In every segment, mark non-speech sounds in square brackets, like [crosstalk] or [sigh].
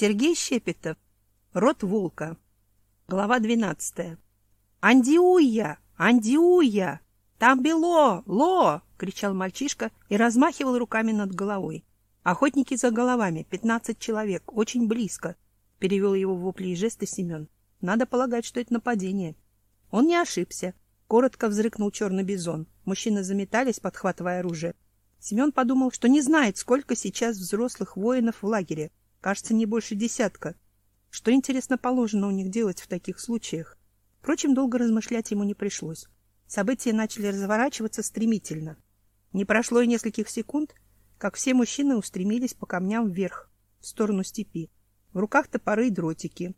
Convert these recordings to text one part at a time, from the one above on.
Сергей Щепетов. Род волка. Глава 12. «Андиуя! Андиуя! Там бело! Ло!» — кричал мальчишка и размахивал руками над головой. «Охотники за головами, пятнадцать человек, очень близко», — перевел его вопли и жесты Семен. «Надо полагать, что это нападение». Он не ошибся. Коротко взрыкнул черный бизон. Мужчины заметались, подхватывая оружие. Семен подумал, что не знает, сколько сейчас взрослых воинов в лагере. Кажется, не больше десятка. Что, интересно, положено у них делать в таких случаях? Впрочем, долго размышлять ему не пришлось. События начали разворачиваться стремительно. Не прошло и нескольких секунд, как все мужчины устремились по камням вверх, в сторону степи. В руках топоры и дротики.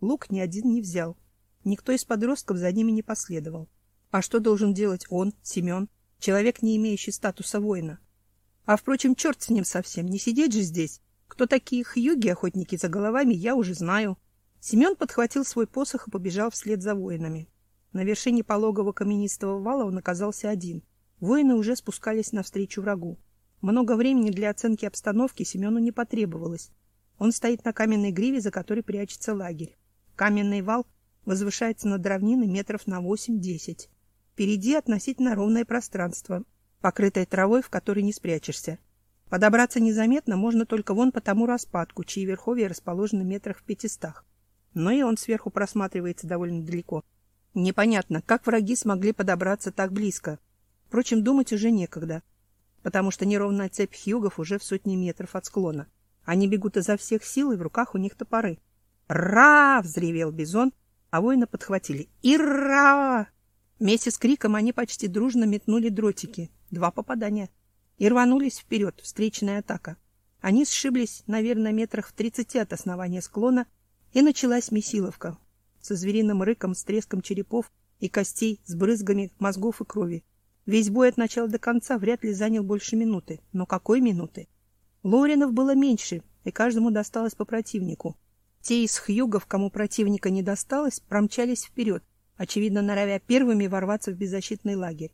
Лук ни один не взял. Никто из подростков за ними не последовал. А что должен делать он, Семен, человек, не имеющий статуса воина? А, впрочем, черт с ним совсем, не сидеть же здесь. Кто такие хьюги, охотники за головами, я уже знаю. Семен подхватил свой посох и побежал вслед за воинами. На вершине пологого каменистого вала он оказался один. Воины уже спускались навстречу врагу. Много времени для оценки обстановки Семену не потребовалось. Он стоит на каменной гриве, за которой прячется лагерь. Каменный вал возвышается над равниной метров на 8-10. Впереди относительно ровное пространство, покрытое травой, в которой не спрячешься. Подобраться незаметно можно только вон по тому распадку, чьи верховья расположены метрах в пятистах. Но и он сверху просматривается довольно далеко. Непонятно, как враги смогли подобраться так близко. Впрочем, думать уже некогда, потому что неровная цепь хьюгов уже в сотни метров от склона. Они бегут изо всех сил, и в руках у них топоры. «Ра!» — взревел бизон, а воины подхватили. «Ира!» Вместе с криком они почти дружно метнули дротики. Два попадания — и рванулись вперед, встречная атака. Они сшиблись, наверное, метрах в тридцати от основания склона, и началась месиловка со звериным рыком, с треском черепов и костей, с брызгами мозгов и крови. Весь бой от начала до конца вряд ли занял больше минуты. Но какой минуты? Лоринов было меньше, и каждому досталось по противнику. Те из хьюгов, кому противника не досталось, промчались вперед, очевидно, норовя первыми ворваться в беззащитный лагерь.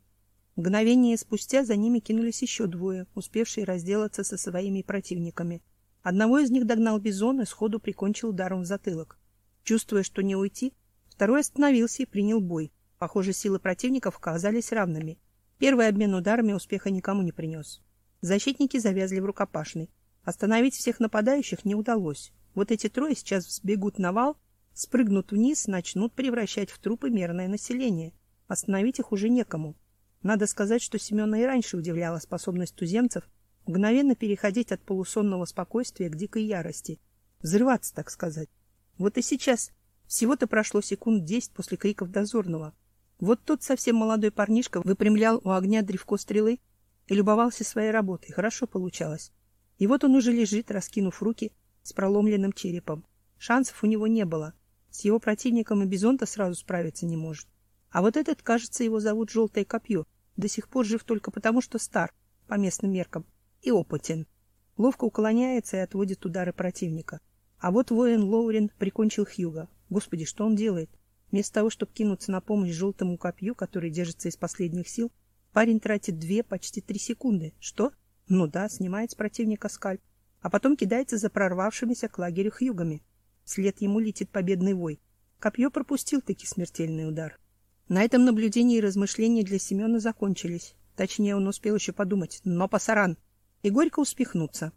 Мгновение спустя за ними кинулись еще двое, успевшие разделаться со своими противниками. Одного из них догнал бизон и сходу прикончил ударом в затылок. Чувствуя, что не уйти, второй остановился и принял бой. Похоже, силы противников оказались равными. Первый обмен ударами успеха никому не принес. Защитники завязли в рукопашной. Остановить всех нападающих не удалось. Вот эти трое сейчас взбегут на вал, спрыгнут вниз, начнут превращать в трупы мирное население. Остановить их уже некому. Надо сказать, что Семена и раньше удивляла способность туземцев мгновенно переходить от полусонного спокойствия к дикой ярости. Взрываться, так сказать. Вот и сейчас всего-то прошло секунд десять после криков дозорного. Вот тот совсем молодой парнишка выпрямлял у огня древко стрелы и любовался своей работой. Хорошо получалось. И вот он уже лежит, раскинув руки с проломленным черепом. Шансов у него не было. С его противником и Бизонта сразу справиться не может. А вот этот, кажется, его зовут Желтое Копье, до сих пор жив только потому, что стар, по местным меркам, и опытен. Ловко уклоняется и отводит удары противника. А вот воин Лоурин прикончил Хьюга. Господи, что он делает? Вместо того, чтобы кинуться на помощь желтому копью, который держится из последних сил, парень тратит две, почти три секунды. Что? Ну да, снимает с противника скальп, а потом кидается за прорвавшимися к лагерю Хьюгами. Вслед ему летит победный вой. Копье пропустил таки смертельный удар. На этом наблюдения и размышления для Семена закончились. Точнее, он успел еще подумать, но пасаран, и горько успехнуться.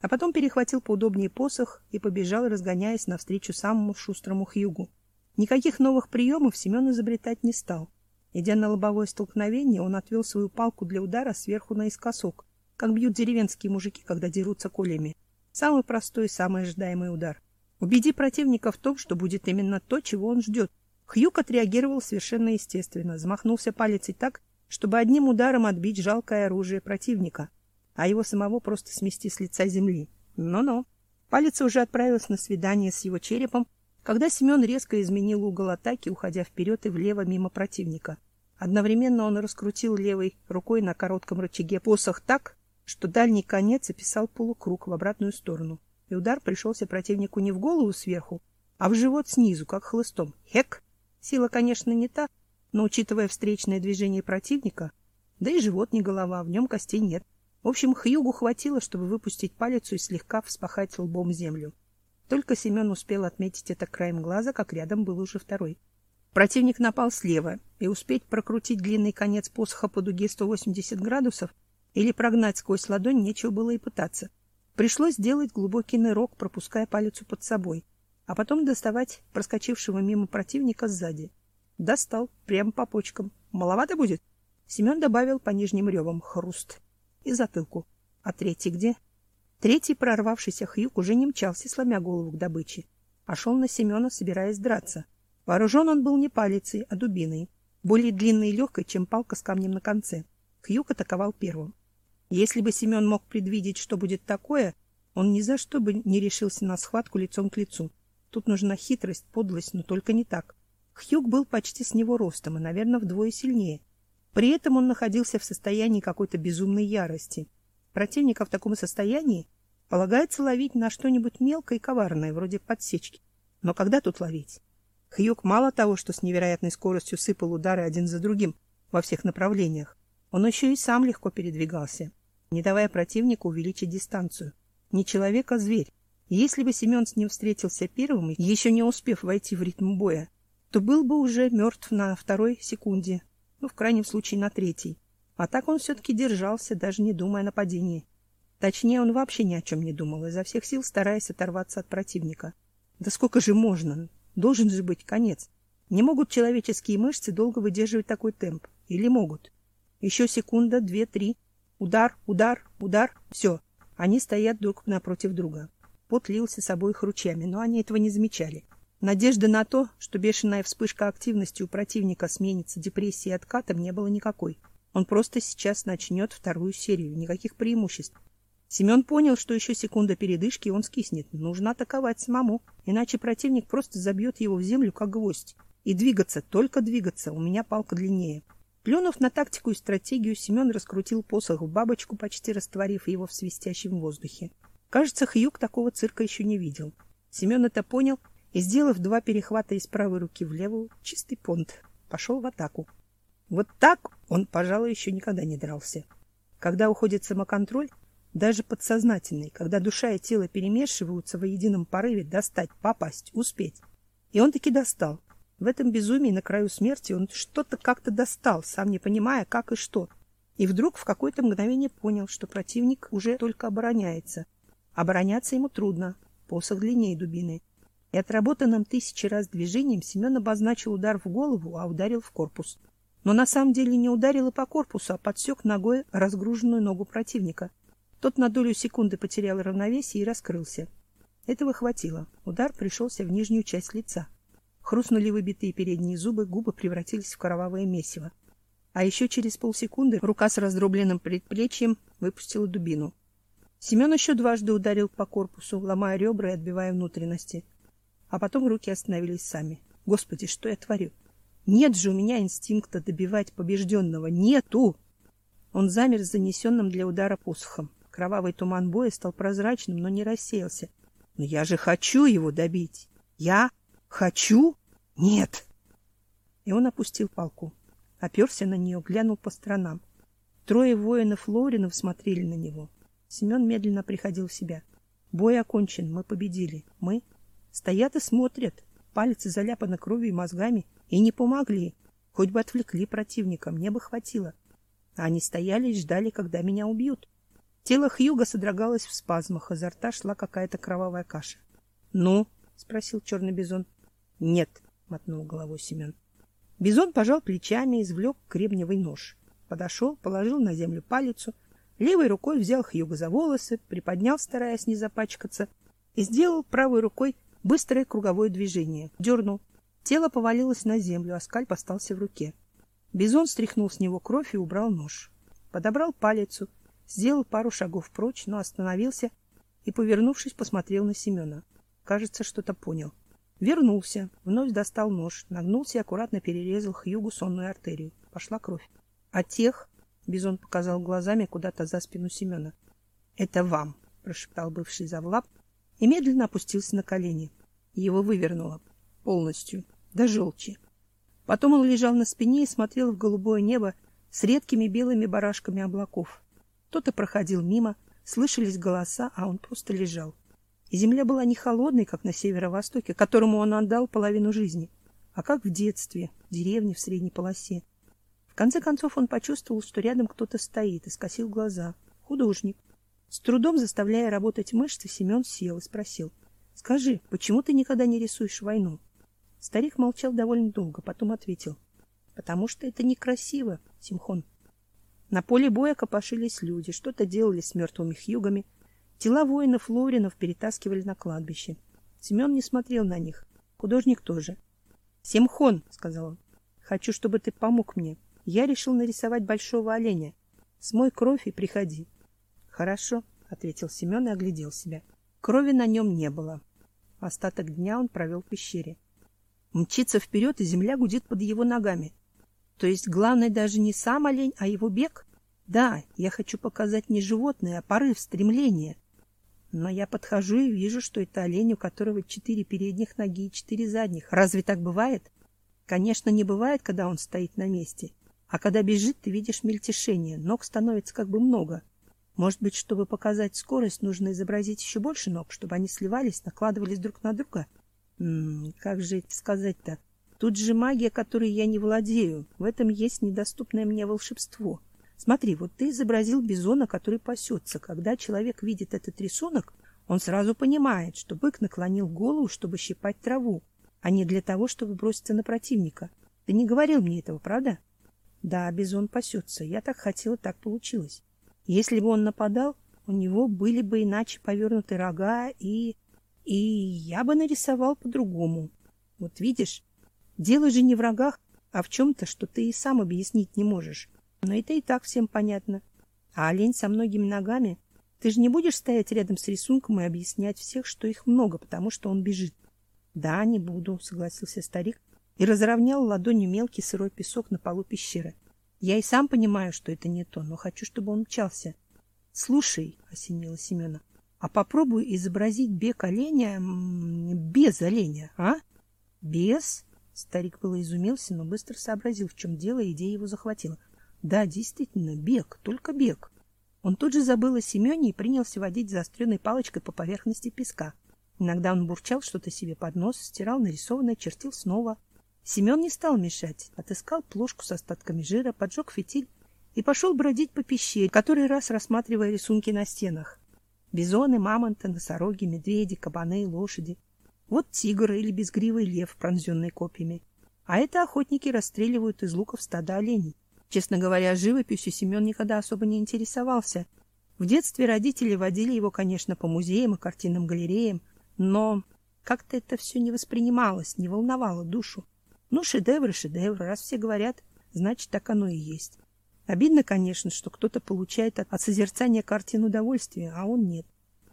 А потом перехватил поудобнее посох и побежал, разгоняясь навстречу самому шустрому Хьюгу. Никаких новых приемов Семен изобретать не стал. Идя на лобовое столкновение, он отвел свою палку для удара сверху наискосок, как бьют деревенские мужики, когда дерутся колями. Самый простой и самый ожидаемый удар. Убеди противника в том, что будет именно то, чего он ждет, Хьюк отреагировал совершенно естественно, замахнулся палицей так, чтобы одним ударом отбить жалкое оружие противника, а его самого просто смести с лица земли. Но-но. Палец уже отправился на свидание с его черепом, когда Семен резко изменил угол атаки, уходя вперед и влево мимо противника. Одновременно он раскрутил левой рукой на коротком рычаге посох так, что дальний конец описал полукруг в обратную сторону. И удар пришелся противнику не в голову сверху, а в живот снизу, как хлыстом. Хек! Сила, конечно, не та, но, учитывая встречное движение противника, да и живот не голова, в нем костей нет. В общем, Хьюгу хватило, чтобы выпустить палицу и слегка вспахать лбом землю. Только Семен успел отметить это краем глаза, как рядом был уже второй. Противник напал слева, и успеть прокрутить длинный конец посоха по дуге 180 градусов или прогнать сквозь ладонь нечего было и пытаться. Пришлось сделать глубокий нырок, пропуская палицу под собой, а потом доставать проскочившего мимо противника сзади. Достал, прямо по почкам. Маловато будет? Семен добавил по нижним ребам хруст и затылку. А третий где? Третий прорвавшийся хьюк уже не мчался, сломя голову к добыче, а шел на Семена, собираясь драться. Вооружен он был не палицей, а дубиной, более длинной и легкой, чем палка с камнем на конце. Хьюк атаковал первым. Если бы Семен мог предвидеть, что будет такое, он ни за что бы не решился на схватку лицом к лицу. Тут нужна хитрость, подлость, но только не так. Хьюк был почти с него ростом и, наверное, вдвое сильнее. При этом он находился в состоянии какой-то безумной ярости. Противника в таком состоянии полагается ловить на что-нибудь мелкое и коварное, вроде подсечки. Но когда тут ловить? Хьюк мало того, что с невероятной скоростью сыпал удары один за другим во всех направлениях, он еще и сам легко передвигался, не давая противнику увеличить дистанцию. Не человек, а зверь. Если бы Семен с ним встретился первым, еще не успев войти в ритм боя, то был бы уже мертв на второй секунде, ну, в крайнем случае, на третий. А так он все-таки держался, даже не думая о нападении. Точнее, он вообще ни о чем не думал, изо всех сил стараясь оторваться от противника. Да сколько же можно? Должен же быть конец. Не могут человеческие мышцы долго выдерживать такой темп. Или могут? Еще секунда, две, три. Удар, удар, удар. Все. Они стоят друг напротив друга. Пот лился с обоих ручьями, но они этого не замечали. Надежды на то, что бешеная вспышка активности у противника сменится депрессией и откатом, не было никакой. Он просто сейчас начнет вторую серию. Никаких преимуществ. Семен понял, что еще секунда передышки, и он скиснет. Нужно атаковать самому, иначе противник просто забьет его в землю, как гвоздь. И двигаться, только двигаться, у меня палка длиннее. Плюнув на тактику и стратегию, Семен раскрутил посох в бабочку, почти растворив его в свистящем воздухе. Кажется, Хьюк такого цирка еще не видел. Семен это понял и, сделав два перехвата из правой руки в левую, чистый понт, пошел в атаку. Вот так он, пожалуй, еще никогда не дрался. Когда уходит самоконтроль, даже подсознательный, когда душа и тело перемешиваются в едином порыве достать, попасть, успеть. И он таки достал. В этом безумии на краю смерти он что-то как-то достал, сам не понимая, как и что. И вдруг в какое-то мгновение понял, что противник уже только обороняется. Обороняться ему трудно, посох длиннее дубины. И отработанным тысячи раз движением Семен обозначил удар в голову, а ударил в корпус. Но на самом деле не ударил и по корпусу, а подсек ногой разгруженную ногу противника — тот на долю секунды потерял равновесие и раскрылся. Этого хватило. Удар пришелся в нижнюю часть лица. Хрустнули выбитые передние зубы, губы превратились в кровавое месиво. А еще через полсекунды рука с раздробленным предплечьем выпустила дубину. Семен еще дважды ударил по корпусу, ломая ребра и отбивая внутренности. А потом руки остановились сами. Господи, что я творю? Нет же у меня инстинкта добивать побежденного. Нету! Он замер с занесенным для удара посохом. Кровавый туман боя стал прозрачным, но не рассеялся. Но я же хочу его добить. Я хочу? Нет. И он опустил палку, оперся на нее, глянул по сторонам. Трое воинов Лоринов смотрели на него. Семен медленно приходил в себя. Бой окончен, мы победили. Мы стоят и смотрят. Пальцы заляпаны кровью и мозгами и не помогли. Хоть бы отвлекли противника, мне бы хватило. Они стояли и ждали, когда меня убьют. Тело Хьюга содрогалось в спазмах, изо рта шла какая-то кровавая каша. "Ну?" спросил черный бизон. "Нет", мотнул головой Семен. Бизон пожал плечами и извлек кремниевый нож. Подошел, положил на землю палицу, левой рукой взял Хьюга за волосы, приподнял, стараясь не запачкаться, и сделал правой рукой быстрое круговое движение. Дернул. Тело повалилось на землю, а скальп остался в руке. Бизон стряхнул с него кровь и убрал нож. Подобрал палицу, сделал пару шагов прочь, но остановился и, повернувшись, посмотрел на Семена. Кажется, что-то понял. Вернулся, вновь достал нож, нагнулся и аккуратно перерезал Хьюгу сонную артерию. Пошла кровь. А тех, Бизон показал глазами куда-то за спину Семена. Это вам, прошептал бывший завлаб и медленно опустился на колени. Его вывернуло полностью, до желчи. Потом он лежал на спине и смотрел в голубое небо с редкими белыми барашками облаков. Кто-то проходил мимо, слышались голоса, а он просто лежал. И земля была не холодной, как на северо-востоке, которому он отдал половину жизни, а как в детстве, в деревне в средней полосе. Конце концов он почувствовал, что рядом кто-то стоит, и скосил глаза. Художник. С трудом заставляя работать мышцы, Семен сел и спросил. — Скажи, почему ты никогда не рисуешь войну? Старик молчал довольно долго, потом ответил. — Потому что это некрасиво, Симхон. На поле боя копошились люди, что-то делали с мертвыми хьюгами. Тела воинов Лоринов перетаскивали на кладбище. Семен не смотрел на них. Художник тоже. — Симхон, — сказал он, — хочу, чтобы ты помог мне. Я решил нарисовать большого оленя. Смой кровь и приходи. Хорошо, ответил Семен и оглядел себя. Крови на нем не было. Остаток дня он провел в пещере. Мчится вперед, и земля гудит под его ногами. То есть главное даже не сам олень, а его бег? Да, я хочу показать не животное, а порыв, стремление. Но я подхожу и вижу, что это олень, у которого четыре передних ноги и четыре задних. Разве так бывает? Конечно, не бывает, когда он стоит на месте. А когда бежит, ты видишь мельтешение, ног становится как бы много. Может быть, чтобы показать скорость, нужно изобразить еще больше ног, чтобы они сливались, накладывались друг на друга? М как же это сказать-то? Тут же магия, которой я не владею. В этом есть недоступное мне волшебство. Смотри, вот ты изобразил бизона, который пасется. Когда человек видит этот рисунок, он сразу понимает, что бык наклонил голову, чтобы щипать траву, а не для того, чтобы броситься на противника. Ты не говорил мне этого, правда? Да, бизон пасется. Я так хотела, так получилось. Если бы он нападал, у него были бы иначе повернуты рога, и... и я бы нарисовал по-другому. Вот видишь, дело же не в рогах, а в чем-то, что ты и сам объяснить не можешь. Но это и так всем понятно. А олень со многими ногами... Ты же не будешь стоять рядом с рисунком и объяснять всех, что их много, потому что он бежит. — Да, не буду, — согласился старик и разровнял ладонью мелкий сырой песок на полу пещеры. Я и сам понимаю, что это не то, но хочу, чтобы он мчался. — Слушай, — осенила Семена, — а попробуй изобразить бег оленя без оленя, а? — Без? Старик было изумился, но быстро сообразил, в чем дело, и идея его захватила. — Да, действительно, бег, только бег. Он тут же забыл о Семене и принялся водить заостренной палочкой по поверхности песка. Иногда он бурчал что-то себе под нос, стирал нарисованное, чертил снова — Семен не стал мешать, отыскал плошку с остатками жира, поджег фитиль и пошел бродить по пещере, который раз рассматривая рисунки на стенах. Бизоны, мамонты, носороги, медведи, кабаны, лошади. Вот тигр или безгривый лев, пронзенный копьями. А это охотники расстреливают из луков стада оленей. Честно говоря, живописью Семен никогда особо не интересовался. В детстве родители водили его, конечно, по музеям и картинным галереям, но как-то это все не воспринималось, не волновало душу. Ну, шедевр и шедевр. Раз все говорят, значит, так оно и есть. Обидно, конечно, что кто-то получает от, от созерцания картин удовольствие, а он нет.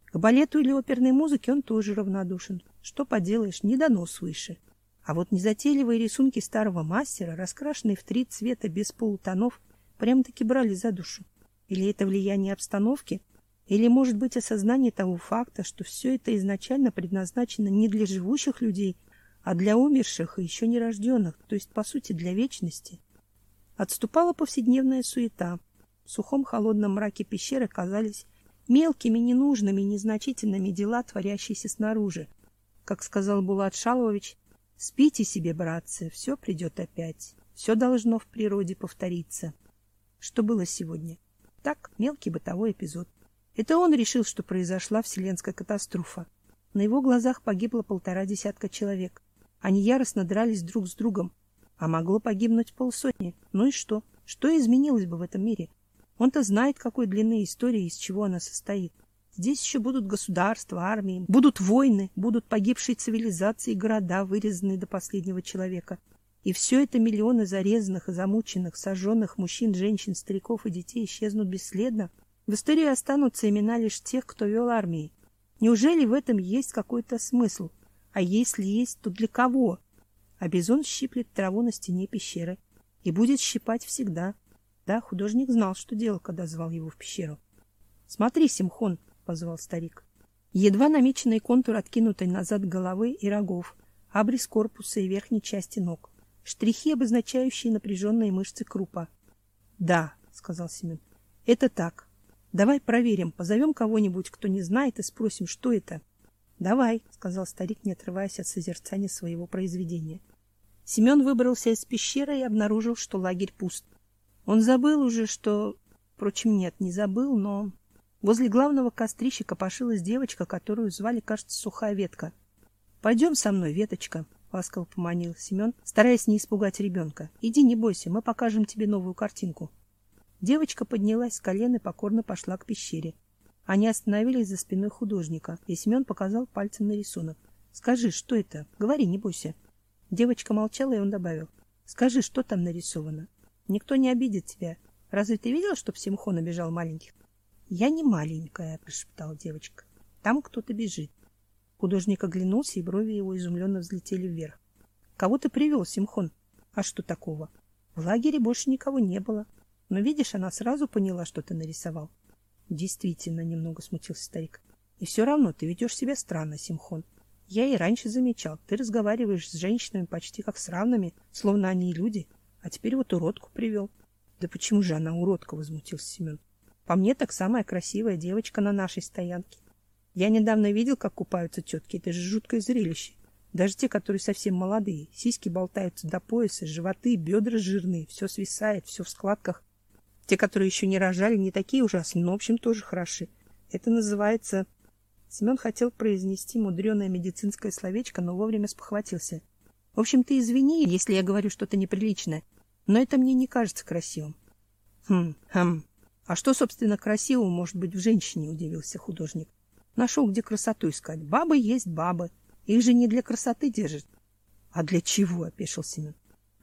К балету или оперной музыке он тоже равнодушен. Что поделаешь, не дано свыше. А вот незатейливые рисунки старого мастера, раскрашенные в три цвета без полутонов, прям-таки брали за душу. Или это влияние обстановки, или, может быть, осознание того факта, что все это изначально предназначено не для живущих людей, а для умерших и еще нерожденных, то есть, по сути, для вечности. Отступала повседневная суета. В сухом холодном мраке пещеры казались мелкими, ненужными, незначительными дела, творящиеся снаружи. Как сказал Булат Шалович, спите себе, братцы, все придет опять. Все должно в природе повториться. Что было сегодня? Так, мелкий бытовой эпизод. Это он решил, что произошла вселенская катастрофа. На его глазах погибло полтора десятка человек. Они яростно дрались друг с другом, а могло погибнуть полсотни. Ну и что? Что изменилось бы в этом мире? Он-то знает, какой длины история и из чего она состоит. Здесь еще будут государства, армии, будут войны, будут погибшие цивилизации города, вырезанные до последнего человека. И все это миллионы зарезанных и замученных, сожженных мужчин, женщин, стариков и детей исчезнут бесследно. В истории останутся имена лишь тех, кто вел армии. Неужели в этом есть какой-то смысл? А если есть, то для кого? А бизон щиплет траву на стене пещеры и будет щипать всегда. Да, художник знал, что делал, когда звал его в пещеру. — Смотри, Симхон, — позвал старик. Едва намеченный контур откинутой назад головы и рогов, абрис корпуса и верхней части ног, штрихи, обозначающие напряженные мышцы крупа. — Да, — сказал Семен, — это так. Давай проверим, позовем кого-нибудь, кто не знает, и спросим, что это. — Давай, сказал старик, не отрываясь от созерцания своего произведения. Семен выбрался из пещеры и обнаружил, что лагерь пуст. Он забыл уже, что, впрочем, нет, не забыл, но возле главного кострища копошилась девочка, которую звали, кажется, Сухая Ветка. Пойдем со мной, Веточка, ласково поманил Семен, стараясь не испугать ребенка. Иди, не бойся, мы покажем тебе новую картинку. Девочка поднялась с колен и покорно пошла к пещере. Они остановились за спиной художника, и Семен показал пальцем на рисунок. Скажи, что это? Говори, не бойся. Девочка молчала, и он добавил: "Скажи, что там нарисовано? Никто не обидит тебя. Разве ты видел, чтоб Симхон обижал маленьких?" "Я не маленькая", прошептала девочка. "Там кто-то бежит". Художник оглянулся, и брови его изумленно взлетели вверх. "Кого ты привел, Симхон? А что такого? В лагере больше никого не было. Но видишь, она сразу поняла, что ты нарисовал. Действительно, немного смутился старик. И все равно ты ведешь себя странно, Симхон. Я и раньше замечал, ты разговариваешь с женщинами почти как с равными, словно они и люди, а теперь вот уродку привел. Да почему же она уродка, возмутился Семен. По мне так самая красивая девочка на нашей стоянке. Я недавно видел, как купаются тетки, это же жуткое зрелище. Даже те, которые совсем молодые, сиськи болтаются до пояса, животы, бедра жирные, все свисает, все в складках. Те, которые еще не рожали, не такие ужасные, но, в общем, тоже хороши. Это называется... Семен хотел произнести мудреное медицинское словечко, но вовремя спохватился. В общем, ты извини, если я говорю что-то неприличное, но это мне не кажется красивым. Хм, хм. А что, собственно, красивого может быть в женщине, удивился художник. Нашел, где красоту искать. Бабы есть бабы. Их же не для красоты держат. А для чего, опешил Семен.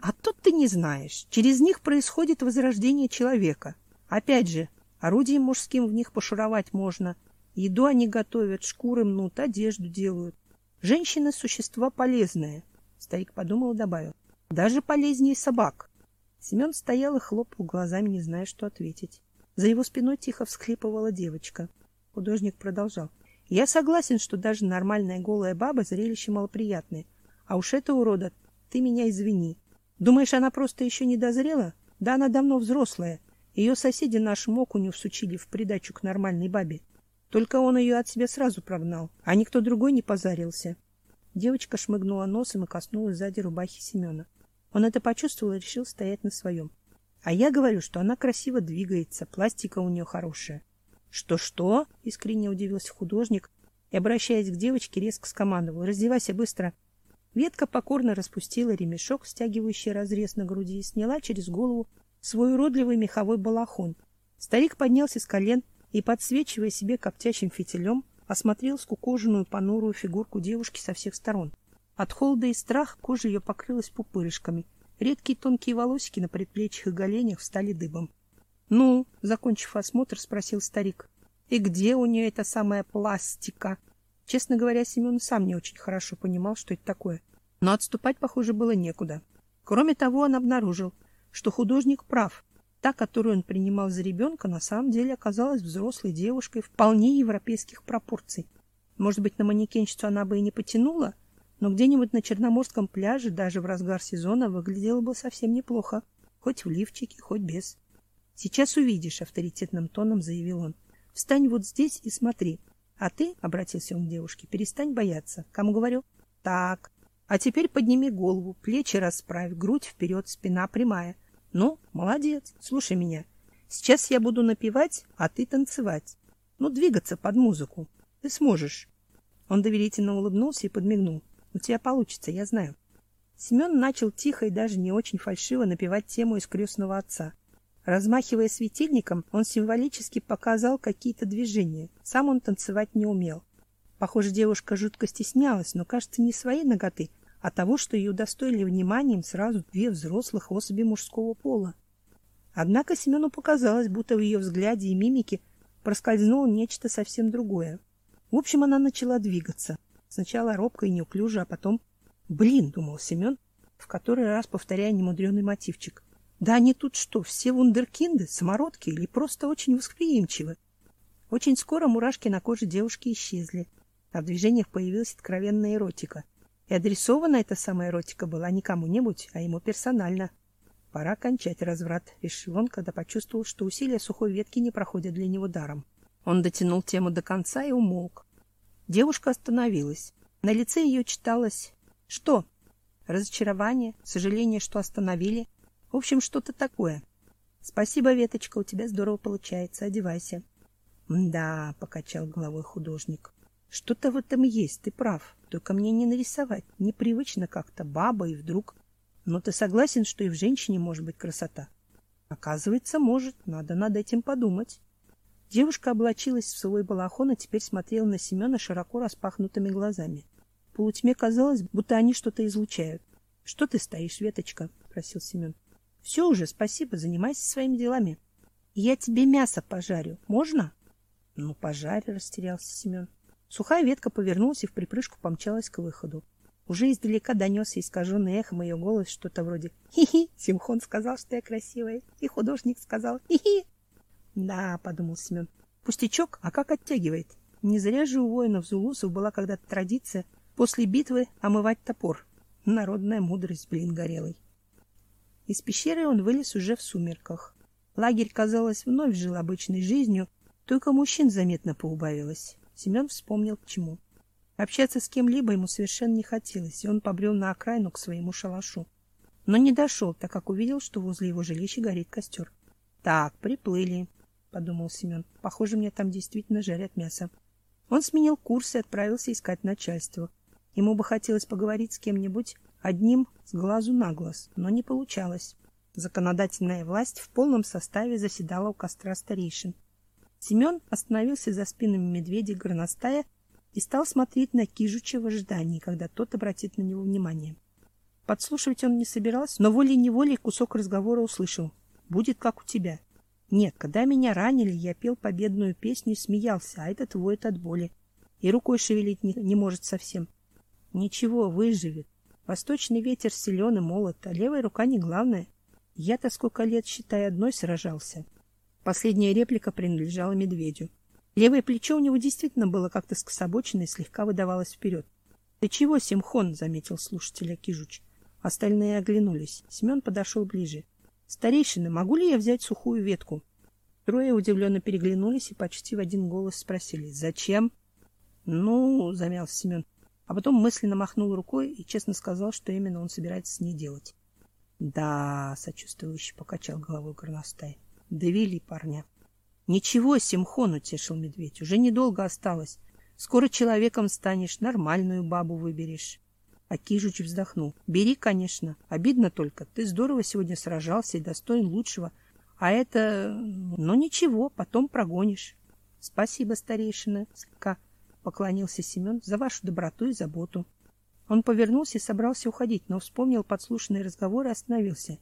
А тут ты не знаешь. Через них происходит возрождение человека. Опять же, орудием мужским в них пошуровать можно. Еду они готовят, шкуры мнут, одежду делают. Женщины — существа полезные. Старик подумал и добавил. Даже полезнее собак. Семен стоял и хлопал глазами, не зная, что ответить. За его спиной тихо всхлипывала девочка. Художник продолжал. Я согласен, что даже нормальная голая баба зрелище малоприятное. А уж это урода, ты меня извини. Думаешь, она просто еще не дозрела? Да она давно взрослая. Ее соседи нашему окуню всучили в придачу к нормальной бабе. Только он ее от себя сразу прогнал, а никто другой не позарился. Девочка шмыгнула носом и коснулась сзади рубахи Семена. Он это почувствовал и решил стоять на своем. А я говорю, что она красиво двигается, пластика у нее хорошая. Что-что? искренне удивился художник и, обращаясь к девочке, резко скомандовал: "Раздевайся быстро". Ветка покорно распустила ремешок, стягивающий разрез на груди, и сняла через голову свой уродливый меховой балахон. Старик поднялся с колен и, подсвечивая себе коптящим фитилем, осмотрел скукоженную понурую фигурку девушки со всех сторон. От холода и страха кожа ее покрылась пупырышками. Редкие тонкие волосики на предплечьях и голенях встали дыбом. — Ну, закончив осмотр, спросил старик. — И где у нее эта самая пластика? Честно говоря, Семен сам не очень хорошо понимал, что это такое. Но отступать, похоже, было некуда. Кроме того, он обнаружил, что художник прав. Та, которую он принимал за ребенка, на самом деле оказалась взрослой девушкой вполне европейских пропорций. Может быть, на манекенщицу она бы и не потянула, но где-нибудь на Черноморском пляже даже в разгар сезона выглядела бы совсем неплохо, хоть в лифчике, хоть без. Сейчас увидишь, авторитетным тоном заявил он. Встань вот здесь и смотри. А ты, обратился он к девушке, перестань бояться. Кому говорю? Так. А теперь подними голову, плечи расправь, грудь вперед, спина прямая. Ну, молодец. Слушай меня. Сейчас я буду напевать, а ты танцевать. Ну, двигаться под музыку. Ты сможешь. Он доверительно улыбнулся и подмигнул. У тебя получится, я знаю. Семен начал тихо и даже не очень фальшиво напевать тему из крестного отца. Размахивая светильником, он символически показал какие-то движения. Сам он танцевать не умел. Похоже, девушка жутко стеснялась, но, кажется, не своей ноготы, а того, что ее удостоили вниманием сразу две взрослых особи мужского пола. Однако Семену показалось, будто в ее взгляде и мимике проскользнуло нечто совсем другое. В общем, она начала двигаться. Сначала робко и неуклюже, а потом... Блин, думал Семен, в который раз повторяя немудреный мотивчик. Да они тут что, все вундеркинды, самородки или просто очень восприимчивы? Очень скоро мурашки на коже девушки исчезли, а в движениях появилась откровенная эротика. И адресована эта самая эротика была не кому-нибудь, а ему персонально. Пора кончать разврат, решил он, когда почувствовал, что усилия сухой ветки не проходят для него даром. Он дотянул тему до конца и умолк. Девушка остановилась. На лице ее читалось «Что?» Разочарование, сожаление, что остановили. В общем, что-то такое. Спасибо, Веточка, у тебя здорово получается. Одевайся. Да, покачал головой художник. Что-то в этом есть, ты прав. Только мне не нарисовать. Непривычно как-то баба и вдруг. Но ты согласен, что и в женщине может быть красота? Оказывается, может. Надо над этим подумать. Девушка облачилась в свой балахон и теперь смотрела на Семена широко распахнутыми глазами. В полутьме казалось, будто они что-то излучают. — Что ты стоишь, Веточка? — просил Семен. — Все уже, спасибо, занимайся своими делами. — Я тебе мясо пожарю. Можно? — Ну, пожарь, — растерялся Семен. Сухая ветка повернулась и в припрыжку помчалась к выходу. Уже издалека донесся искаженный эхом ее голос что-то вроде «Хи-хи!» Симхон сказал, что я красивая, и художник сказал «Хи-хи!» Да, подумал Семен. Пустячок, а как оттягивает? Не зря же у воинов зулусов была когда-то традиция после битвы омывать топор. Народная мудрость, блин, горелый. Из пещеры он вылез уже в сумерках. Лагерь, казалось, вновь жил обычной жизнью, только мужчин заметно поубавилось. Семен вспомнил к чему. Общаться с кем-либо ему совершенно не хотелось, и он побрел на окраину к своему шалашу. Но не дошел, так как увидел, что возле его жилища горит костер. Так, приплыли подумал Семен. Похоже, мне там действительно жарят мясо. Он сменил курс и отправился искать начальство. Ему бы хотелось поговорить с кем-нибудь одним с глазу на глаз, но не получалось. Законодательная власть в полном составе заседала у костра старейшин. Семен остановился за спинами медведя горностая и стал смотреть на Кижуча в ожидании, когда тот обратит на него внимание. Подслушивать он не собирался, но волей-неволей кусок разговора услышал. «Будет как у тебя». Нет, когда меня ранили, я пел победную песню и смеялся, а этот воет от боли. И рукой шевелить не, не может совсем. Ничего, выживет. Восточный ветер силен и молод, а левая рука не главное. Я-то сколько лет, считай, одной сражался. Последняя реплика принадлежала медведю. Левое плечо у него действительно было как-то скособочено и слегка выдавалось вперед. — Ты чего, Симхон? — заметил слушателя Кижуч. Остальные оглянулись. Семен подошел ближе. — Старейшина, могу ли я взять сухую ветку? Трое удивленно переглянулись и почти в один голос спросили: "Зачем?" "Ну", замялся Семен, а потом мысленно махнул рукой и честно сказал, что именно он собирается с ней делать. "Да", сочувствующе покачал головой горностай. "Довели парня". "Ничего, Симхон утешил медведь. Уже недолго осталось. Скоро человеком станешь, нормальную бабу выберешь. А Кижуч вздохнул. Бери, конечно. Обидно только. Ты здорово сегодня сражался и достоин лучшего. А это... Ну, ничего, потом прогонишь. Спасибо, старейшина, слегка поклонился Семен за вашу доброту и заботу. Он повернулся и собрался уходить, но вспомнил подслушанный разговор и остановился.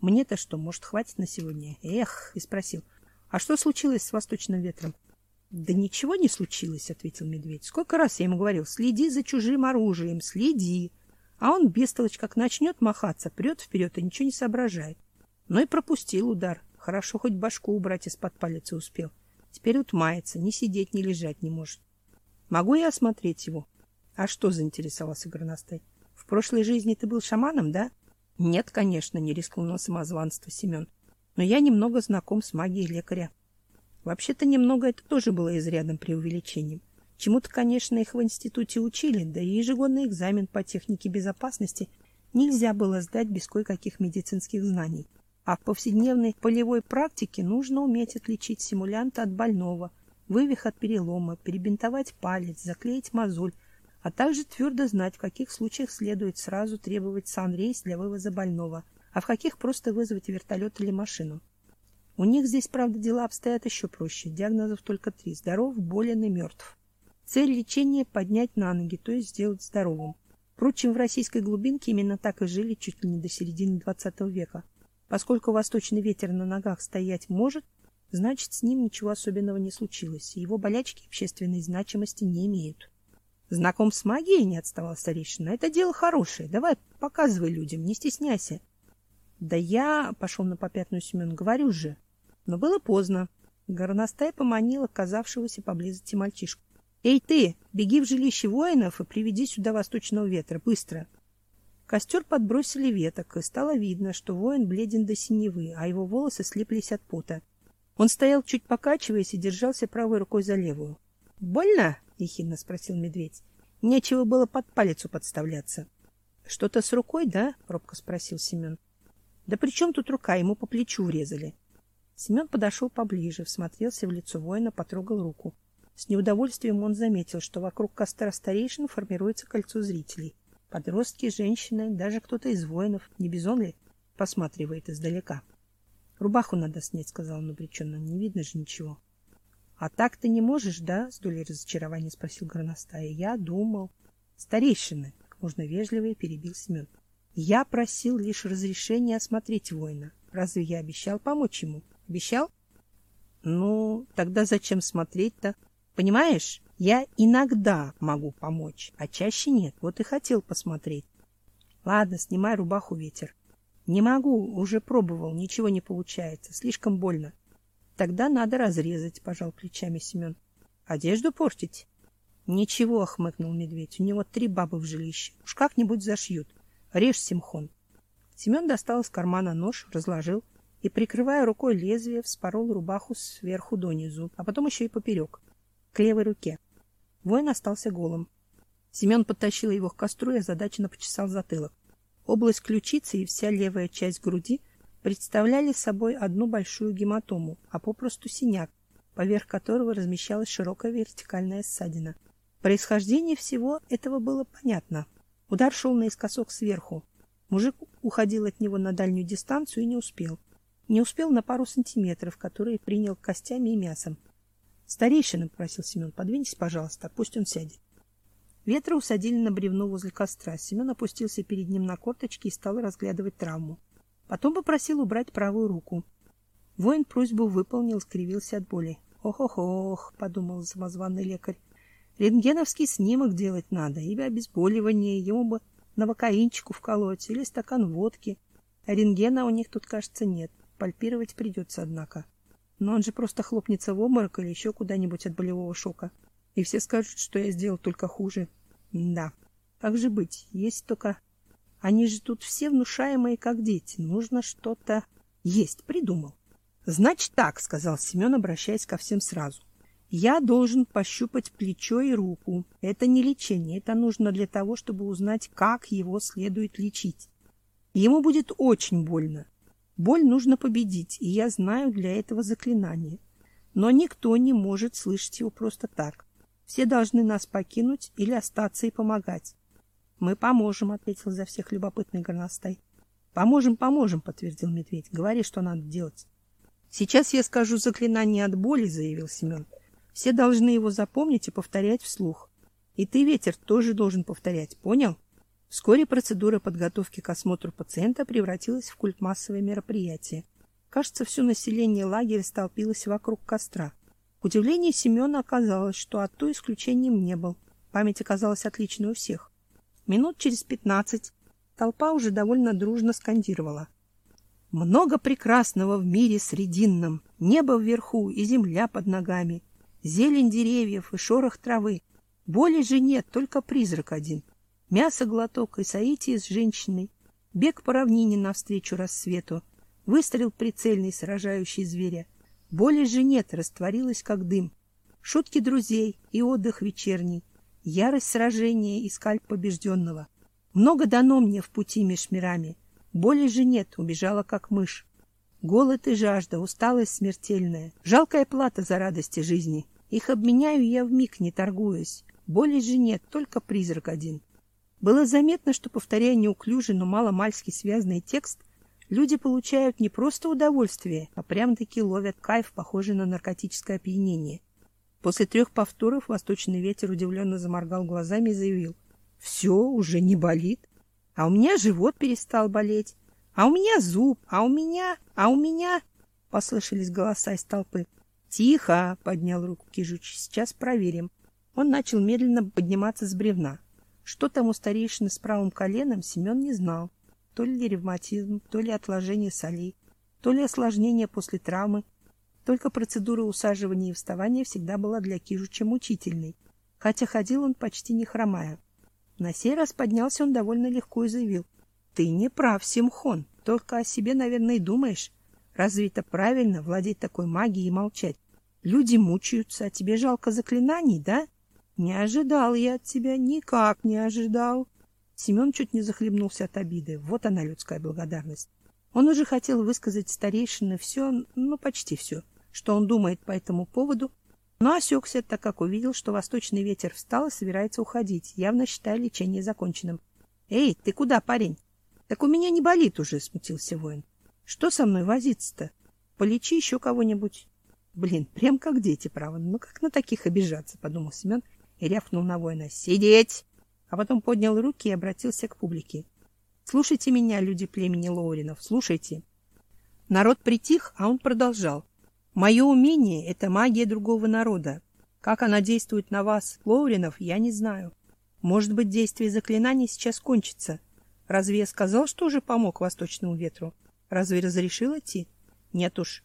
Мне-то что, может, хватит на сегодня? Эх, и спросил. А что случилось с восточным ветром? Да ничего не случилось, ответил медведь. Сколько раз я ему говорил: "Следи за чужим оружием, следи". А он бестолочь как начнет махаться, прет вперед и ничего не соображает. Но и пропустил удар. Хорошо хоть башку убрать из-под палицы успел. Теперь вот мается, ни сидеть, ни лежать не может. Могу я осмотреть его? А что, заинтересовался горностай? В прошлой жизни ты был шаманом, да? Нет, конечно, не рискнул самозванство Семен. Но я немного знаком с магией лекаря. Вообще-то немного это тоже было изрядным преувеличением. Чему-то, конечно, их в институте учили, да и ежегодный экзамен по технике безопасности нельзя было сдать без кое-каких медицинских знаний. А в повседневной полевой практике нужно уметь отличить симулянта от больного, вывих от перелома, перебинтовать палец, заклеить мозоль, а также твердо знать, в каких случаях следует сразу требовать санрейс для вывоза больного, а в каких просто вызвать вертолет или машину. У них здесь, правда, дела обстоят еще проще. Диагнозов только три: здоров, болен и мертв. Цель лечения поднять на ноги, то есть сделать здоровым. Впрочем, в российской глубинке именно так и жили чуть ли не до середины XX века. Поскольку восточный ветер на ногах стоять может, значит, с ним ничего особенного не случилось, его болячки общественной значимости не имеют. Знаком с магией, не отставал старейшина. Это дело хорошее. Давай, показывай людям, не стесняйся. Да я, пошел на попятную Семен, говорю же. Но было поздно. Горностай поманил оказавшегося поблизости мальчишку. «Эй ты, беги в жилище воинов и приведи сюда восточного ветра, быстро!» Костер подбросили веток, и стало видно, что воин бледен до синевы, а его волосы слиплись от пота. Он стоял чуть покачиваясь и держался правой рукой за левую. «Больно?» — ехидно спросил медведь. — Нечего было под палец подставляться. — Что-то с рукой, да? — робко спросил Семен. — Да при чем тут рука? Ему по плечу врезали. Семен подошел поближе, всмотрелся в лицо воина, потрогал руку. С неудовольствием он заметил, что вокруг костра старейшин формируется кольцо зрителей. Подростки, женщины, даже кто-то из воинов, не бизон ли, посматривает издалека. — Рубаху надо снять, — сказал он обреченно. — Не видно же ничего. — А так ты не можешь, да? — с долей разочарования спросил горностая. — Я думал. — Старейшины, — как можно вежливее перебил Семен. — Я просил лишь разрешения осмотреть воина. Разве я обещал помочь ему? Обещал? — Ну, тогда зачем смотреть-то? Понимаешь, я иногда могу помочь, а чаще нет. Вот и хотел посмотреть. Ладно, снимай рубаху, ветер. Не могу, уже пробовал, ничего не получается, слишком больно. Тогда надо разрезать, пожал плечами Семен. Одежду портить? Ничего, хмыкнул медведь. У него три бабы в жилище. Уж как-нибудь зашьют. Режь, Симхон. Семен достал из кармана нож, разложил и, прикрывая рукой лезвие, вспорол рубаху сверху донизу, а потом еще и поперек к левой руке. Воин остался голым. Семен подтащил его к костру и озадаченно почесал затылок. Область ключицы и вся левая часть груди представляли собой одну большую гематому, а попросту синяк, поверх которого размещалась широкая вертикальная ссадина. Происхождение всего этого было понятно. Удар шел наискосок сверху. Мужик уходил от него на дальнюю дистанцию и не успел. Не успел на пару сантиметров, которые принял костями и мясом. Старейшина, попросил Семен, подвиньтесь, пожалуйста, пусть он сядет. Ветра усадили на бревно возле костра. Семен опустился перед ним на корточки и стал разглядывать травму. Потом попросил убрать правую руку. Воин просьбу выполнил, скривился от боли. «Ох-ох-ох», — подумал самозваный лекарь. «Рентгеновский снимок делать надо, или обезболивание, ему бы новокаинчику вколоть, или стакан водки. А рентгена у них тут, кажется, нет. Пальпировать придется, однако». Но он же просто хлопнется в обморок или еще куда-нибудь от болевого шока. И все скажут, что я сделал только хуже. Да, как же быть? Есть только... Они же тут все внушаемые, как дети. Нужно что-то... Есть, придумал. Значит так, сказал Семен, обращаясь ко всем сразу. Я должен пощупать плечо и руку. Это не лечение, это нужно для того, чтобы узнать, как его следует лечить. Ему будет очень больно. Боль нужно победить, и я знаю для этого заклинание. Но никто не может слышать его просто так. Все должны нас покинуть или остаться и помогать. — Мы поможем, — ответил за всех любопытный горностай. — Поможем, поможем, — подтвердил медведь. — Говори, что надо делать. — Сейчас я скажу заклинание от боли, — заявил Семен. — Все должны его запомнить и повторять вслух. И ты, ветер, тоже должен повторять, понял? — Вскоре процедура подготовки к осмотру пациента превратилась в культ массовое мероприятие. Кажется, все население лагеря столпилось вокруг костра. К удивлению Семена оказалось, что Атто исключением не был. Память оказалась отличной у всех. Минут через пятнадцать толпа уже довольно дружно скандировала. «Много прекрасного в мире срединном, небо вверху и земля под ногами, зелень деревьев и шорох травы. Боли же нет, только призрак один — Мясо глоток и соитие с женщиной, бег по равнине навстречу рассвету, выстрел прицельный, сражающий зверя. Боли же нет, растворилась как дым. Шутки друзей и отдых вечерний, ярость сражения и скальп побежденного. Много дано мне в пути меж мирами, боли же нет, убежала как мышь. Голод и жажда, усталость смертельная, жалкая плата за радости жизни. Их обменяю я в миг, не торгуясь. Боли же нет, только призрак один. Было заметно, что, повторяя неуклюжий, но мало-мальски связанный текст, люди получают не просто удовольствие, а прям-таки ловят кайф, похожий на наркотическое опьянение. После трех повторов восточный ветер удивленно заморгал глазами и заявил. — Все, уже не болит. А у меня живот перестал болеть. А у меня зуб. А у меня... А у меня... Послышались голоса из толпы. — Тихо! — поднял руку Кижуч. — Сейчас проверим. Он начал медленно подниматься с бревна. Что там у старейшины с правым коленом, Семен не знал. То ли ревматизм, то ли отложение солей, то ли осложнение после травмы. Только процедура усаживания и вставания всегда была для Кижуча мучительной, хотя ходил он почти не хромая. На сей раз поднялся он довольно легко и заявил. — Ты не прав, Симхон, только о себе, наверное, и думаешь. Разве это правильно, владеть такой магией и молчать? Люди мучаются, а тебе жалко заклинаний, да? Не ожидал я от тебя, никак не ожидал. Семен чуть не захлебнулся от обиды. Вот она, людская благодарность. Он уже хотел высказать старейшине все, ну, почти все, что он думает по этому поводу, но осекся, так как увидел, что восточный ветер встал и собирается уходить, явно считая лечение законченным. — Эй, ты куда, парень? — Так у меня не болит уже, — смутился воин. — Что со мной возиться-то? Полечи еще кого-нибудь. Блин, прям как дети, право. Ну как на таких обижаться, — подумал Семен и рявкнул на воина. — Сидеть! А потом поднял руки и обратился к публике. — Слушайте меня, люди племени Лоуринов, слушайте. Народ притих, а он продолжал. Мое умение — это магия другого народа. Как она действует на вас, Лоуринов, я не знаю. Может быть, действие заклинаний сейчас кончится. Разве я сказал, что уже помог восточному ветру? Разве разрешил идти? Нет уж.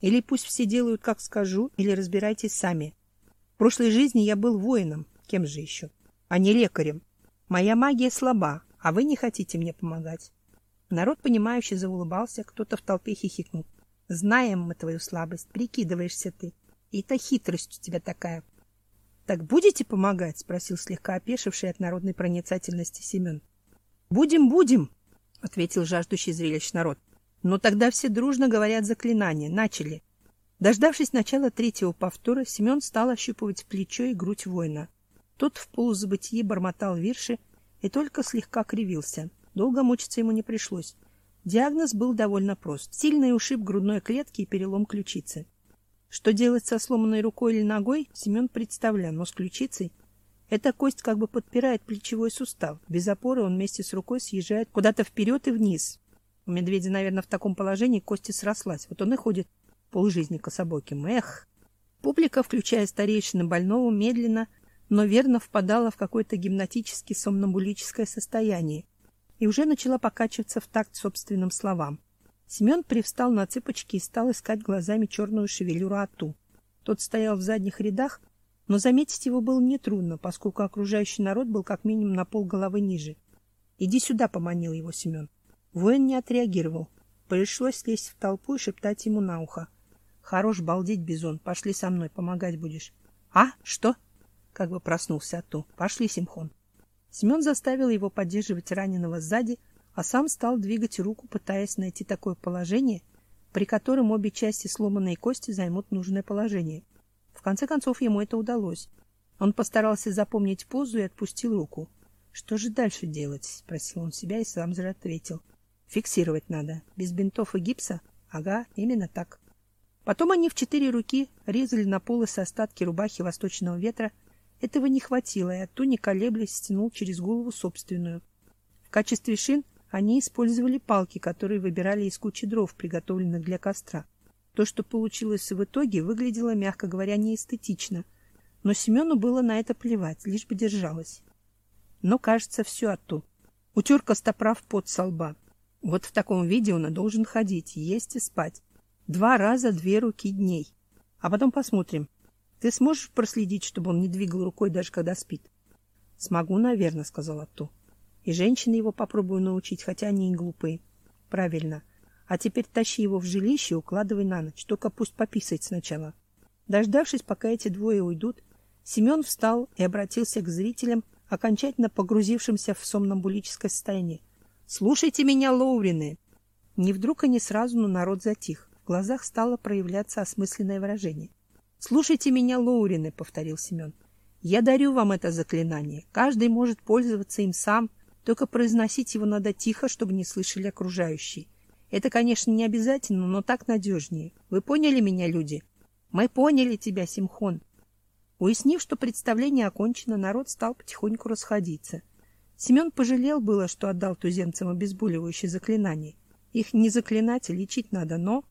Или пусть все делают, как скажу, или разбирайтесь сами. В прошлой жизни я был воином, кем же еще, а не лекарем. Моя магия слаба, а вы не хотите мне помогать. Народ, понимающе заулыбался, кто-то в толпе хихикнул. Знаем мы твою слабость, прикидываешься ты. И это хитрость у тебя такая. — Так будете помогать? — спросил слегка опешивший от народной проницательности Семен. — Будем, будем, — ответил жаждущий зрелищ народ. Но тогда все дружно говорят заклинание. Начали. Дождавшись начала третьего повтора, Семен стал ощупывать плечо и грудь воина. Тот в полузабытии бормотал вирши и только слегка кривился. Долго мучиться ему не пришлось. Диагноз был довольно прост. Сильный ушиб грудной клетки и перелом ключицы. Что делать со сломанной рукой или ногой, Семен представлял, но с ключицей эта кость как бы подпирает плечевой сустав. Без опоры он вместе с рукой съезжает куда-то вперед и вниз. У медведя, наверное, в таком положении кости срослась. Вот он и ходит полжизни кособоким. Эх! Публика, включая старейшины больного, медленно, но верно впадала в какое-то гимнатически сомнамбулическое состояние и уже начала покачиваться в такт собственным словам. Семен привстал на цыпочки и стал искать глазами черную шевелюру Ату. Тот стоял в задних рядах, но заметить его было нетрудно, поскольку окружающий народ был как минимум на пол головы ниже. «Иди сюда», — поманил его Семен. Воин не отреагировал. Пришлось лезть в толпу и шептать ему на ухо. «Хорош балдеть, Бизон, пошли со мной, помогать будешь». «А? Что?» — как бы проснулся Ату. «Пошли, Симхон». Семен заставил его поддерживать раненого сзади, а сам стал двигать руку, пытаясь найти такое положение, при котором обе части сломанной кости займут нужное положение. В конце концов ему это удалось. Он постарался запомнить позу и отпустил руку. «Что же дальше делать?» — спросил он себя и сам же ответил. «Фиксировать надо. Без бинтов и гипса? Ага, именно так». Потом они в четыре руки резали на полосы остатки рубахи восточного ветра этого не хватило, и Ату, не колеблясь, стянул через голову собственную. В качестве шин они использовали палки, которые выбирали из кучи дров, приготовленных для костра. То, что получилось в итоге, выглядело, мягко говоря, неэстетично. Но Семену было на это плевать, лишь бы держалось. Но, кажется, все Ату. Утер костоправ под со лба. Вот в таком виде он и должен ходить, есть и спать. Два раза две руки дней. А потом посмотрим, ты сможешь проследить, чтобы он не двигал рукой, даже когда спит? — Смогу, наверное, — сказал Атту. — И женщины его попробую научить, хотя они и глупые. — Правильно. А теперь тащи его в жилище и укладывай на ночь, только пусть пописает сначала. Дождавшись, пока эти двое уйдут, Семен встал и обратился к зрителям, окончательно погрузившимся в сомнамбулическое состояние. — Слушайте меня, Лоурины! Не вдруг, и не сразу, но народ затих. В глазах стало проявляться осмысленное выражение — Слушайте меня, Лоурины, повторил Семен. Я дарю вам это заклинание. Каждый может пользоваться им сам, только произносить его надо тихо, чтобы не слышали окружающие. Это, конечно, не обязательно, но так надежнее. Вы поняли меня, люди? Мы поняли тебя, Симхон. Уяснив, что представление окончено, народ стал потихоньку расходиться. Семен пожалел было, что отдал туземцам обезболивающее заклинание. Их не заклинать, а лечить надо, но...